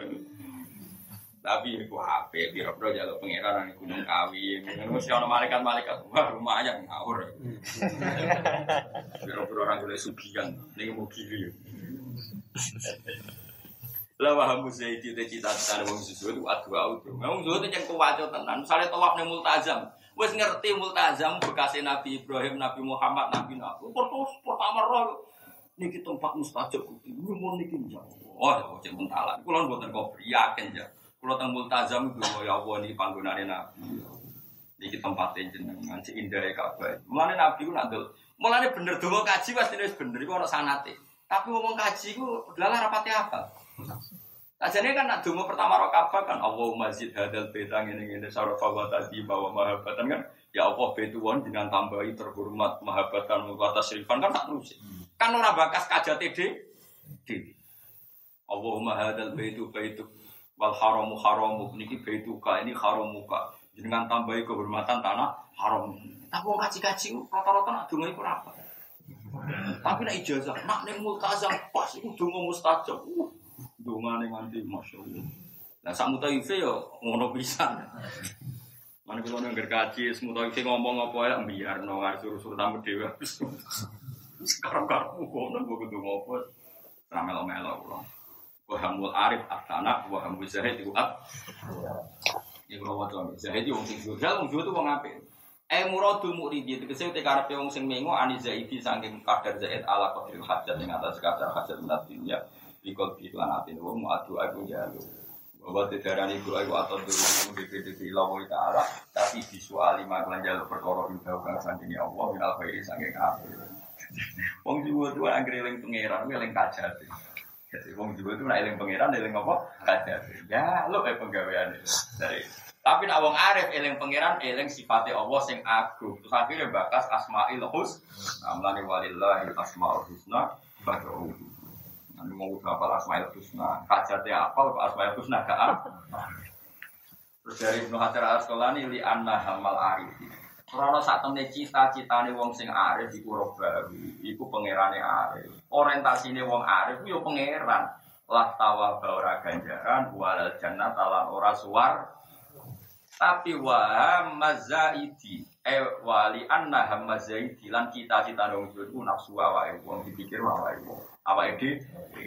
tapi aku HP, biro-biro jalur pangeran di gunung kawi. Mesti orang malaikat-malaikat, wah lumayan ngawur. Biro-biro orang boleh sugihan, ini mau kiri. Lah paham saya cita-cita cita wong susu itu adu auto. Wong susu itu yang kuwajo tenan. Misalnya tawaf ning multazam, wis ngerti multazam bekas Nabi Ibrahim, Nabi Muhammad, Nabi Nabi. Terus pertama roh niki tempat mustajab ini mau niki jauh. Oh, cek mentalan. Kulo mboten kok yakin ya. Kalau teng multazam itu ya Allah ini panggonane Nabi. Iki tempatnya jenengan si indah Ka'bah. Mulane Nabi ku nadol. Mulane bener donga kaji pasti wis bener iku ana sanate. Tapi ngomong kaji ku dalah rapati apa? Ajane kan nak donga pertama ro Ka'bah kan Allahumma zid hadal beta ngene ngene sarafa wa tadi bawa mahabbatan kan ya Allah betuwon dengan tambahi terhormat mahabbatan wa tasrifan kan tak terus. Kan ora bakas kajate dhewe. Allahumma hadal baitu baitu wal haramu haramu niki baituka ini haramuka dengan tambahi kehormatan tanah haram. Tapi wong kaji-kaji rata-rata nak donga iku apa? Tapi nak ijazah, nak ning multazam pas iku donga mustajab. Uh, dongane nganti masyaallah. Nah sak mutaife yo ngono pisan. Mana kalau nengger kaji, semua ngomong apa ya, biar nongar suruh-suruh tamu dewa. Sekarang kono gue kudu ngopo, ramelo-melo pulang. Wahamul arif atana, wahamul zahid itu at. Ini kalau mau zahid itu wong sing jual, wong itu wong apik. Eh muradul muridi tegese te karepe wong sing mengo ani zaidi saking kadar zaid ala qadiril hajat ing atas kadar hajat minat dunya ikut iklan atin. Wong adu aku jalu bahwa tidak iku aku atau dulu namun di di lawo ta'ala. Tapi visuali maklan jalur perkara indah kang sandini Allah minal khairi saking apik wong jiwa tuh anggere eling pangeran eling kajat jadi wong jiwa tuh eling pangeran eling apa kajat ya lo eh penggawean dari tapi nak wong arif eling pangeran eling sifatnya Allah sing agung. Terus akhirnya bakas asmaul hus. Amlani walillahi asmaul husna fad'u. Nanti mau apa asmaul husna. Kajatnya apa asmaul husna gak Terus dari Ibnu Hajar al Asqalani li anna hamal arif. Saat temen cita-citane wong sing arif iku robawi, iku pangerane arif. Orientasine wong arif yo pangeran. Lah tawa ora ganjaran walal jannah talan ora suar tapi wa mazaidi eh wali anna hamazaidi lan kita cita dong itu nafsu awake wong dipikir awake wong awake di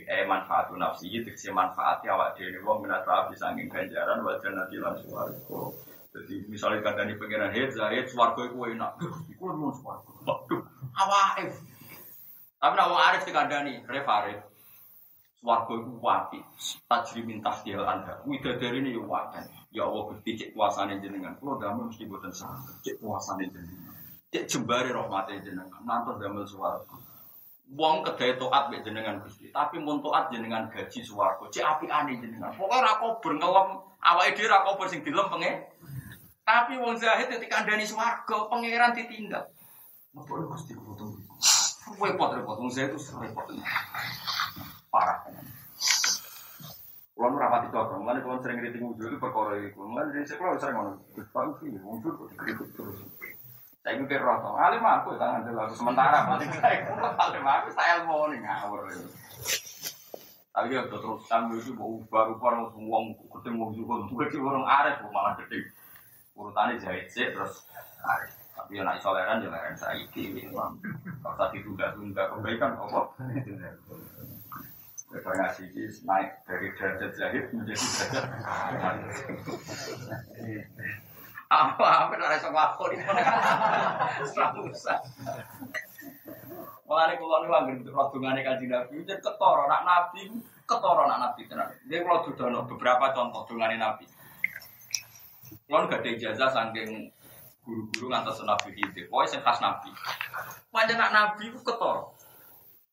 eh manfaatu nafsi itu sih manfaati awake dhewe wong menata bisa ganjaran wa jannati lan swarga jadi misalnya kandani pengiran hit zahid swarga iku enak iku mun swarga waduh awake tapi nak wong arif dikandani refarif Warga itu wati, tajri minta dia anda. Widadari ini yang. Ya Allah gusti cek kuasane jenengan. Kalau damel mesti buatan sah. Cek kuasane jenengan. Cek jembari rahmatnya jenengan. Nanti damel suaraku. Wong kedai toat be jenengan gusti. Tapi mun toat jenengan gaji suaraku. Cek api aneh jenengan. Pokoknya rako berngelam. Awal ide rako bersing dilem pengen. Tapi wong zahid ketika andani suaraku. Pangeran. Apa lu gusti kutu? Repot repot. Wong zahid itu repot parah. Kalau rapat itu apa? Mulai kalau sering kritik wujud itu perkara. Mulai dari saya kalau sering ngomong, tahu sih wujud kok dikritik terus. Saya mikir roh, alim aku tangan dulu sementara paling saya alim aku saya mau nih ngawur. Tapi ya terus sambil itu mau baru baru uang ketemu juga ketemu orang arif malah gede. Urutannya jahit sih terus arif. Tapi ya nak isoleran ya leren saya ini. Kalau tadi tunda-tunda kebaikan apa? Referensi ini naik dari derajat jahit menjadi derajat apa apa dari sama aku di mana usah Mulane kula niku anggere rodongane Kanjeng Nabi jadi ketara nak nabi ketara nak nabi tenan. Dia kalau sudah beberapa contoh dongane nabi. Kalau gak ada ijazah saking guru-guru ngantos nabi itu, pokoknya sing khas nabi. Panjang nak nabi itu ketor.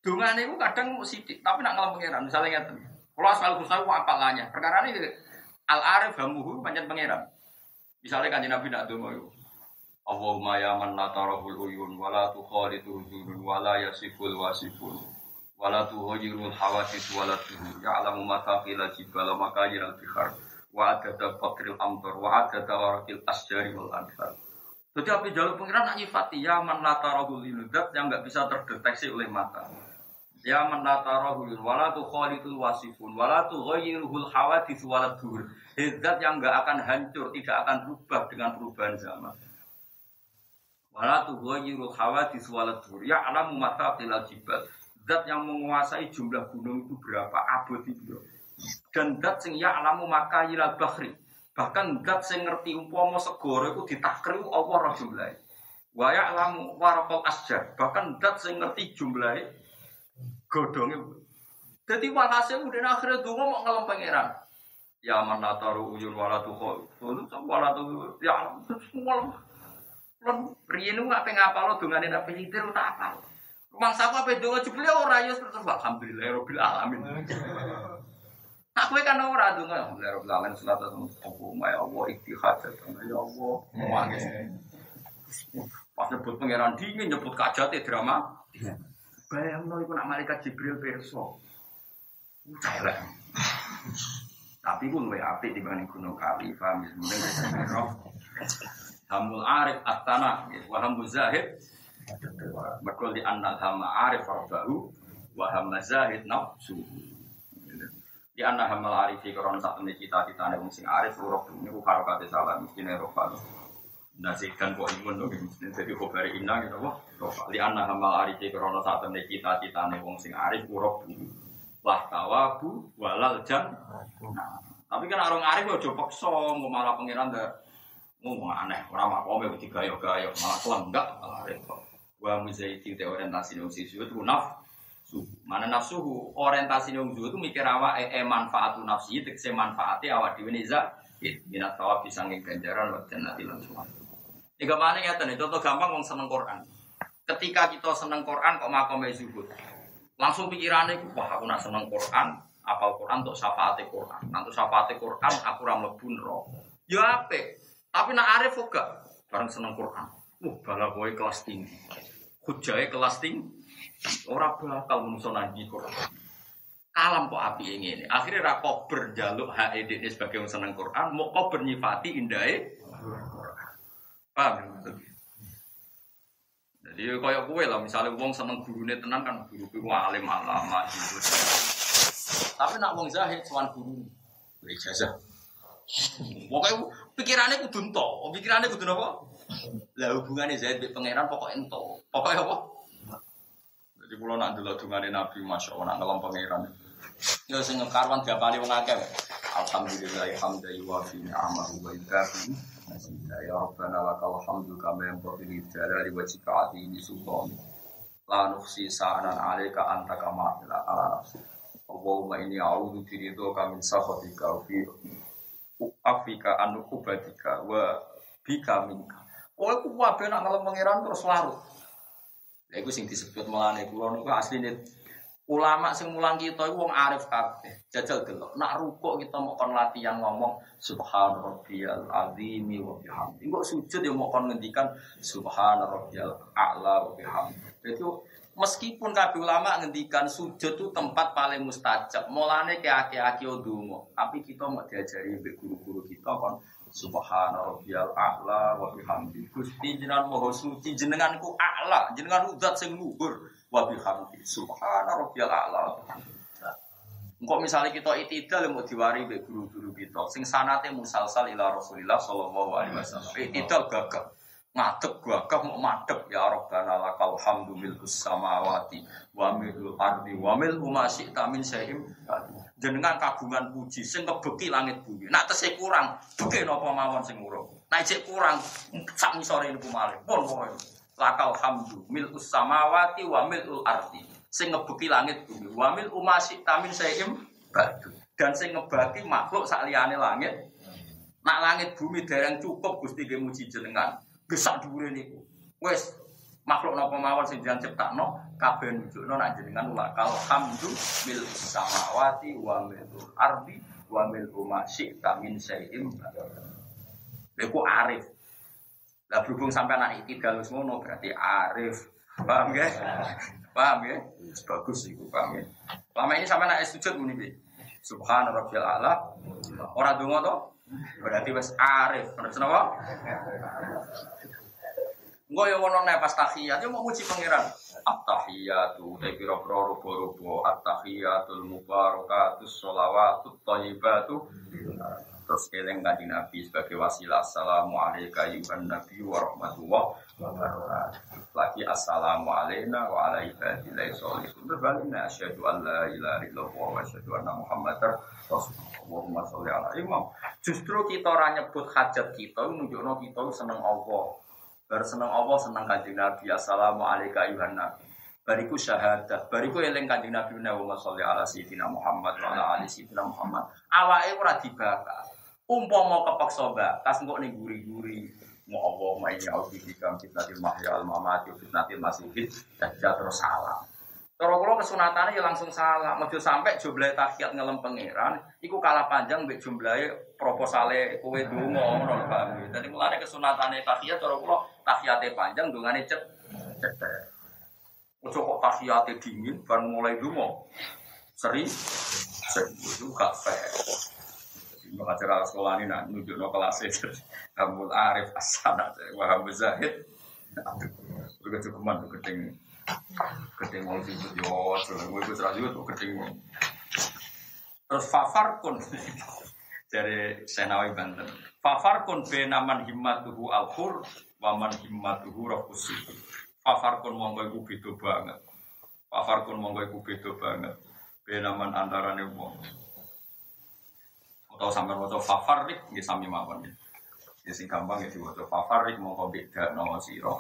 Dungan itu kadang sidik, tapi nak ngalam pangeran. Misalnya ngeten. Kalau asal kusna itu apalannya. Perkara ini al arif hamuhu panjang pangeran. Misalnya kan nabi nak dungo itu. Allahumma ya man la tarahul uyun wala tukhalitu hujurun wala yasiful wasifun wala tuhayyirul hawadith wala tuhur ya'lamu mataqila jibal wa makayir al-bihar wa adada fakril amtor wa adada warakil asjari wal jadi apa jalur pengiran nak nyifati ya man la tarahul iludat yang nggak bisa terdeteksi oleh mata ya man la tarahul wala tukhalitul wasifun wala tuhayyirul hawadith wala tuhur Hidat yang nggak akan hancur, tidak akan berubah dengan perubahan zaman. Wala tughayyiru hawadits wala dur. Ya alamu mata jibal. Zat yang menguasai jumlah gunung itu berapa abad itu. Dan zat sing ya alamu maka yilal bahri. Bahkan zat sing ngerti umpama segoro itu ditakriu Allah roh jumlahe. Wa alamu warakal asjar. Bahkan zat sing ngerti jumlahe godongnya. Jadi walhasil udah akhirnya dungo mau ngelam pangeran. Ya man nataru uyun wala tuh wala tuh ya semua Lan riyen nggak pengen apa lo dengan ini apa nyitir tak apa. Rumah saku apa doa jebule ora ya terus alhamdulillah robbil alamin. <laughs> Aku kan ora donga alhamdulillah robbil alamin salat aku ya Allah iktihad ya Allah mangis. Pas nyebut pangeran dingin nyebut kajate drama. Bayang iku nak malaikat Jibril perso. Celek. Tapi pun luwih apik dibanding Gunung Kali, paham ya? Roh. Hamul arif atana wa hamul zahid Mereka di annal hama arif arbahu wa hamma zahid nafsu Di anna hamal arifi karena saat ini cita-cita ini sing arif urok ini ku harokate salah miskin rofa Nasikan kok imun dong miskin jadi khobari inna gitu kok rofa Di anna hamal arifi karena saat ini cita-cita ini sing arif urok Wah tawabu walal jan Tapi kan orang arif ya coba paksa malah pangeran dah. Ngomong aneh orang makome udah gayo gayo malah kelenggak malah repot. Wa muzaiti te orientasi nang sisi itu naf mana nafsu orientasi nang itu mikir awa e, e manfaat nafsi tekse manfaati awak dhewe niza minat tawab bisa ganjaran wa jannati lan ini ke mana ya tadi contoh gampang wong seneng Quran. Ketika kita seneng Quran kok makome zuhud? Langsung pikirannya wah aku nak seneng Quran apal Quran untuk syafaat Quran. Nanti syafaat Quran aku ram lebun roh ya apa tapi nak arif juga bareng seneng Quran. Uh, bala kowe kelas tinggi. Hujai kelas tinggi. Ora bakal menungso nanti Quran. Kalam kok api ini. Akhirnya rako berjaluk HED ini sebagai yang seneng Quran. Mau kau bernyifati indahnya Paham ya? Jadi kayak kue lah, misalnya uang seneng gurunya tenang kan guru itu alim alama gitu. Tapi nak uang zahid soal guru, ijazah. Pokoknya pikirannya kudu ento, pikirannya kudu apa? Lah hubungannya Zaid mbek pangeran pokoknya ento. Pokoknya apa? Jadi kalau nak dulu dungane Nabi Masya Allah, nak ngelam pangeran. Ya sing karwan diapali wong akeh. Alhamdulillah hamdan wa fi ni'amahu wa yukafi. Ya Rabbana lakal hamdu kama yanbaghi li jalali wajhika azimi sultan. La nufsi sa'anan 'alaika anta kama ala nafsi. Allahumma inni a'udzu biridhoka min sakhatika wa fi afika anu kubadika wa bika minka. Kowe ku wae nak ngalem pangeran terus larut. Lha iku sing disebut melane kula niku asline ulama sing mulang kita iku wong arif kabeh. Jajal delok. Nak rukuk kita mau kon latihan ngomong subhan rabbiyal azim wa bihamdi. Engko sujud ya mau kon ngendikan subhan rabbiyal a'la wa bihamdi. Jadi Meskipun kabeh ulama ngendikan sujud itu tempat paling mustajab. Mulane ke aki-aki ndonga, tapi kita mau diajari mbek guru-guru kita kon Subhana rabbiyal a'la wa bihamdi. Gusti jenengan maha suci, jenenganku a'la, jenengan zat sing luhur wa bihamdi. Subhana rabbiyal a'la. Engkau misalnya kita itidal mau diwari mbek guru-guru kita, sing sanate musalsal ila Rasulillah sallallahu alaihi wasallam. Itidal gagah ngadeg gagah mau madep ya Rabbana lakal hamdu milkus samawati wa milul ardi wa mil ma syi'ta min syai'in jenengan kagungan puji sing kebeki langit bumi. Nak tesih kurang beki napa mawon sing urung nek cek kurang sak misore niku malih. Pun pokoke lakal hamdu milkus samawati wa milul ardi. Sing ngebeki langit bumi. Wa mil ma syi'ta min syai'in dan sing ngebaki makhluk sak liyane langit. Nak langit bumi dereng cukup Gusti ge muji jenengan. Gesak dhuwure niku. Wes makhluk napa mawon sing jenengan ciptakno kabeh nunjukno nak jenengan lakal hamdu mil samawati wa mil ardi wa mil ma syi'ta min syai'in. Iku arif. Lah berhubung sampai anak iki dalus ngono berarti arif. Paham ya? Paham ya? Bagus iku paham ya. Lama ini sampai anak sujud muni piye? Subhan rabbiyal a'la. Ora donga to? Berarti wis arif. Terus napa? Engko ya ngono nek pas tahiyat yo mau muji pangeran. At-tahiyatu te pira-pira rupa-rupa at-tahiyatul mubarakatus sholawatut thayyibatu. Terus eling kanjeng Nabi sebagai wasilah assalamu alayka ayuhan nabi wa rahmatullah wa barakatuh. Lagi assalamu alayna wa ala ibadillahi sholihin. Berbaliknya asyhadu an la ilaha illallah wa asyhadu anna muhammadar rasulullah. Allahumma sholli ala imam. Justru kita ora nyebut hajat kita nunjukno kita seneng Allah. Bar seneng Allah seneng kanjeng Nabi. Assalamu alayka ayuhan nabi. Bariku syahadat, bariku eling kanjeng Nabi Muhammad sholli ala sayyidina Muhammad wa ala ali sayyidina Muhammad. Awake ora dibakar. Umpama kepeksa bakas engko ning guri-guri mau Allah ma ini auzi bika fitnatil mahya al mamati fitnatil masihid dajjal terus salah. Cara kula kesunatannya ya langsung salah. Mojo sampai jumlah tahiyat ngelem pangeran iku kalah panjang mbek jumlahe proposale kowe donga ngono lho Pak. Kesunatane tahiyat cara kula tahiyate panjang dongane cet cetek. Ojo kok tahiyate dingin baru mulai donga. Seri. Itu gak fair. Maka cara sekolah ini nak nunjuk no kelas itu Hamul Arif Asana Wahab Zahid. Aduh Gue cukuman tuh keting Keting mau sibuk Yo Gue gue serah juga tuh keting Terus Fafar kun <laughs> Dari Senawi Banten. Fafar kun benaman himmatuhu al-hur Waman himmatuhu rohusi Fafar kun monggo iku beda banget Fafar kun monggo iku beda banget Benaman antarane wong atau sampai waktu fafarik nggih sami mawon ya. Ya sing gampang ya diwaca fafarik mongko beda no sira.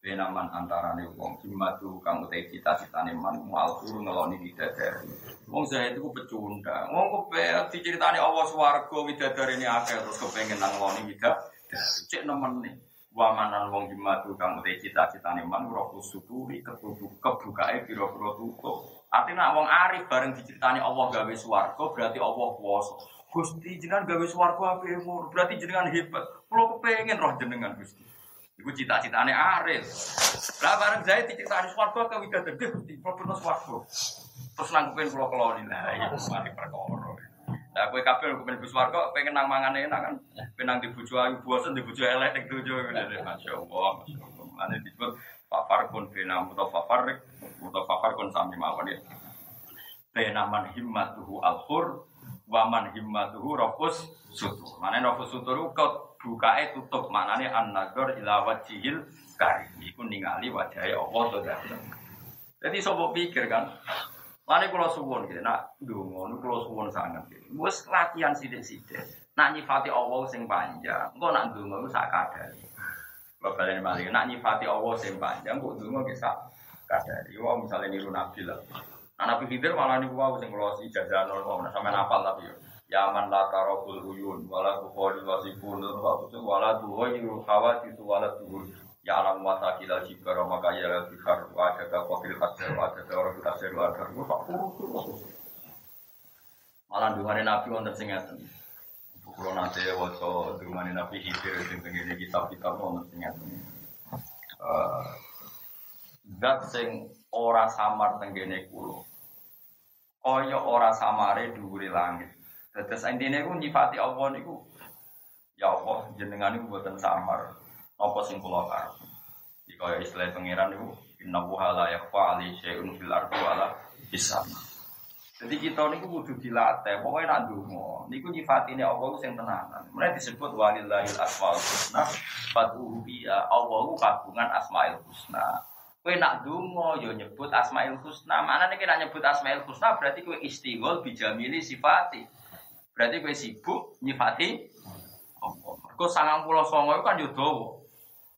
Benaman antarane wong himatu kang utai cita-citane man mual guru ngeloni bidadari. Wong Zaid itu pecundang. Wong kepe diceritani Allah swarga ini akeh terus kepengen nang ngeloni bidadari. Cek nemen nih. Wamanan wong himatu kang utai cita-citane man roh suturi kebuka kebukae pira-pira tutup. Artinya wong arif bareng diceritani Allah gawe swarga berarti Allah kuwasa. Gusti jenengan gawe swarga ngono, berarti jenengan hebat. Kulo kepengen roh jenengan Gusti. Iku cita-citane arif. Lah bareng saya diceritani swarga ke widadari Gusti, kulo swarga. Terus nangkepin kulo keloni lah, iya mari perkara. Lah kowe kabeh kepen bus swarga pengen nang mangan enak kan. Penang di bojo ayu bosen di bojo elek ning dojo ngene. Masyaallah, masyaallah. Ane disebut fafar kun bina mutafafarik, mutafafar kun sami mawon ya. Benaman himmatuhu al-hur waman himmatuhu rafus sutur. Mana rafus sutur kau bukae tutup manane an nazar ila wajhil karim. Iku ningali wajahe Allah to Jadi sobo pikir kan, Lani kalau suwon gitu, nak dungo, nu kalau suwon sangat gitu. Wes latihan sidik-sidik. Nak nyifati Allah sing panjang, engkau nak dungo itu sak kadari. Kalau kalian balik, nak nyifati Allah sing panjang, kok dungo bisa kadari. Wah misalnya niru Nabi lah. Nah, Nabi Khidir malah niku wau sing kula ijazah nol mau sampe nafal tapi yo. Ya man la tarabul uyun wala tuqali wasifun wala tuwayiru khawati wala tuhur. Ya alam wa takila jibara maka ya bihar wa ada ka qafil hajar wa ada ka orang hajar wa ada Malah dungane Nabi wonten sing ngaten. Kulo nate waca dungane Nabi Khidir sing tengene kitab-kitab wonten sing ngaten. Eh zat sing ora samar tenggene kulo. Kaya ora samare dhuwure langit. Dados intine ku nyifati Allah niku ya Allah jenengan niku mboten samar. Apa sing kula karep. Iki kaya istilah pangeran niku inna wa la yakhfa ali syai'un fil ardi wala bisama. Jadi kita niku kudu dilatih, pokoknya nak dungo. Niku nyifatine Allah sing tenanan. Mulai disebut walillahil asmaul husna, fad'uhu biha. Allah ku kagungan asmaul husna. Kue nak dungo yo nyebut asmaul husna. Mana nih nak nyebut asmaul husna berarti kue istighol bijamili sifati. Berarti kue sibuk nyifati Allah. Songo itu kan jodoh.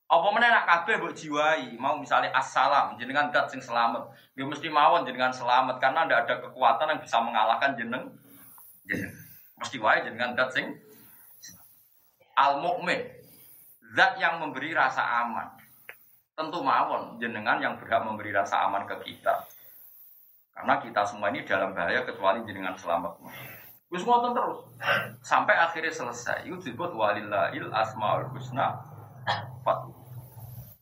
Apa mana nak kabeh mbok jiwai, mau misalnya assalam, jenengan dat sing selamat. Ya mesti mawon jenengan selamat karena ndak ada kekuatan yang bisa mengalahkan jeneng. jeneng. Mesti wae jenengan dat sing Al mukmin, zat yang memberi rasa aman. Tentu mawon jenengan yang berhak memberi rasa aman ke kita. Karena kita semua ini dalam bahaya kecuali jenengan selamat. Wis ngoten terus. Sampai akhirnya selesai. Itu disebut walillahil asmaul husna. Fat.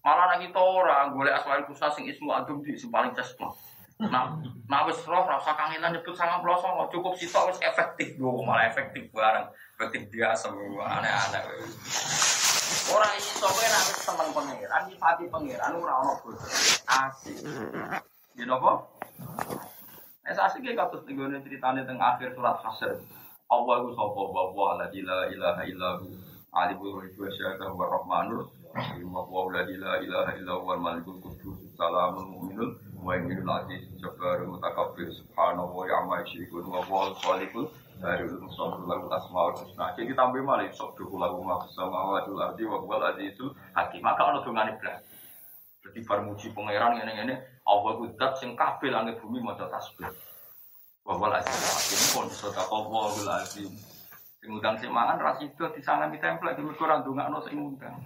Malah lagi kita ora golek asmaul husna sing ismu adum di sing paling. Nah, nah wis roh rasa kangenan nyebut sangat pelosong cukup sitok wis efektif lho malah efektif bareng efektif dia semua aneh-aneh. Orang iso kowe nek wis seneng pangeran, nyifati pangeran ora ono bodoh. Asik. Ya napa? Es asik ya kados nggone ceritane teng akhir surat Hasyr. Allah iku sapa wa wa la ilaha illa hu. Alimul ghaibi wa syahadati wa rahmanur wa wa la ilaha illa huwal malikul qudus salamul mu'minul mu'minul aziz jabbarul mutakabbir subhanahu wa ta'ala yusyrikun wa wa khaliqul dari musamul lahu asmaul husna. Jadi tambah malih sok duku lagu ma samawati wal ardi wa huwal hakim. Maka ono dongane blas. Jadi bar muji pangeran ngene-ngene Allah ku zat sing kabeh langit bumi maca tasbih. Wa huwal azizul hakim azim. Sing undang sing mangan ra sida disalami templek di mergo ora ndongakno sing undang.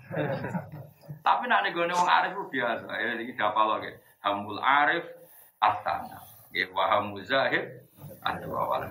Tapi nak negone wong arif biasa. Ya iki dapal lho Hamul arif astana. Nggih wa hamul zahid adwa wal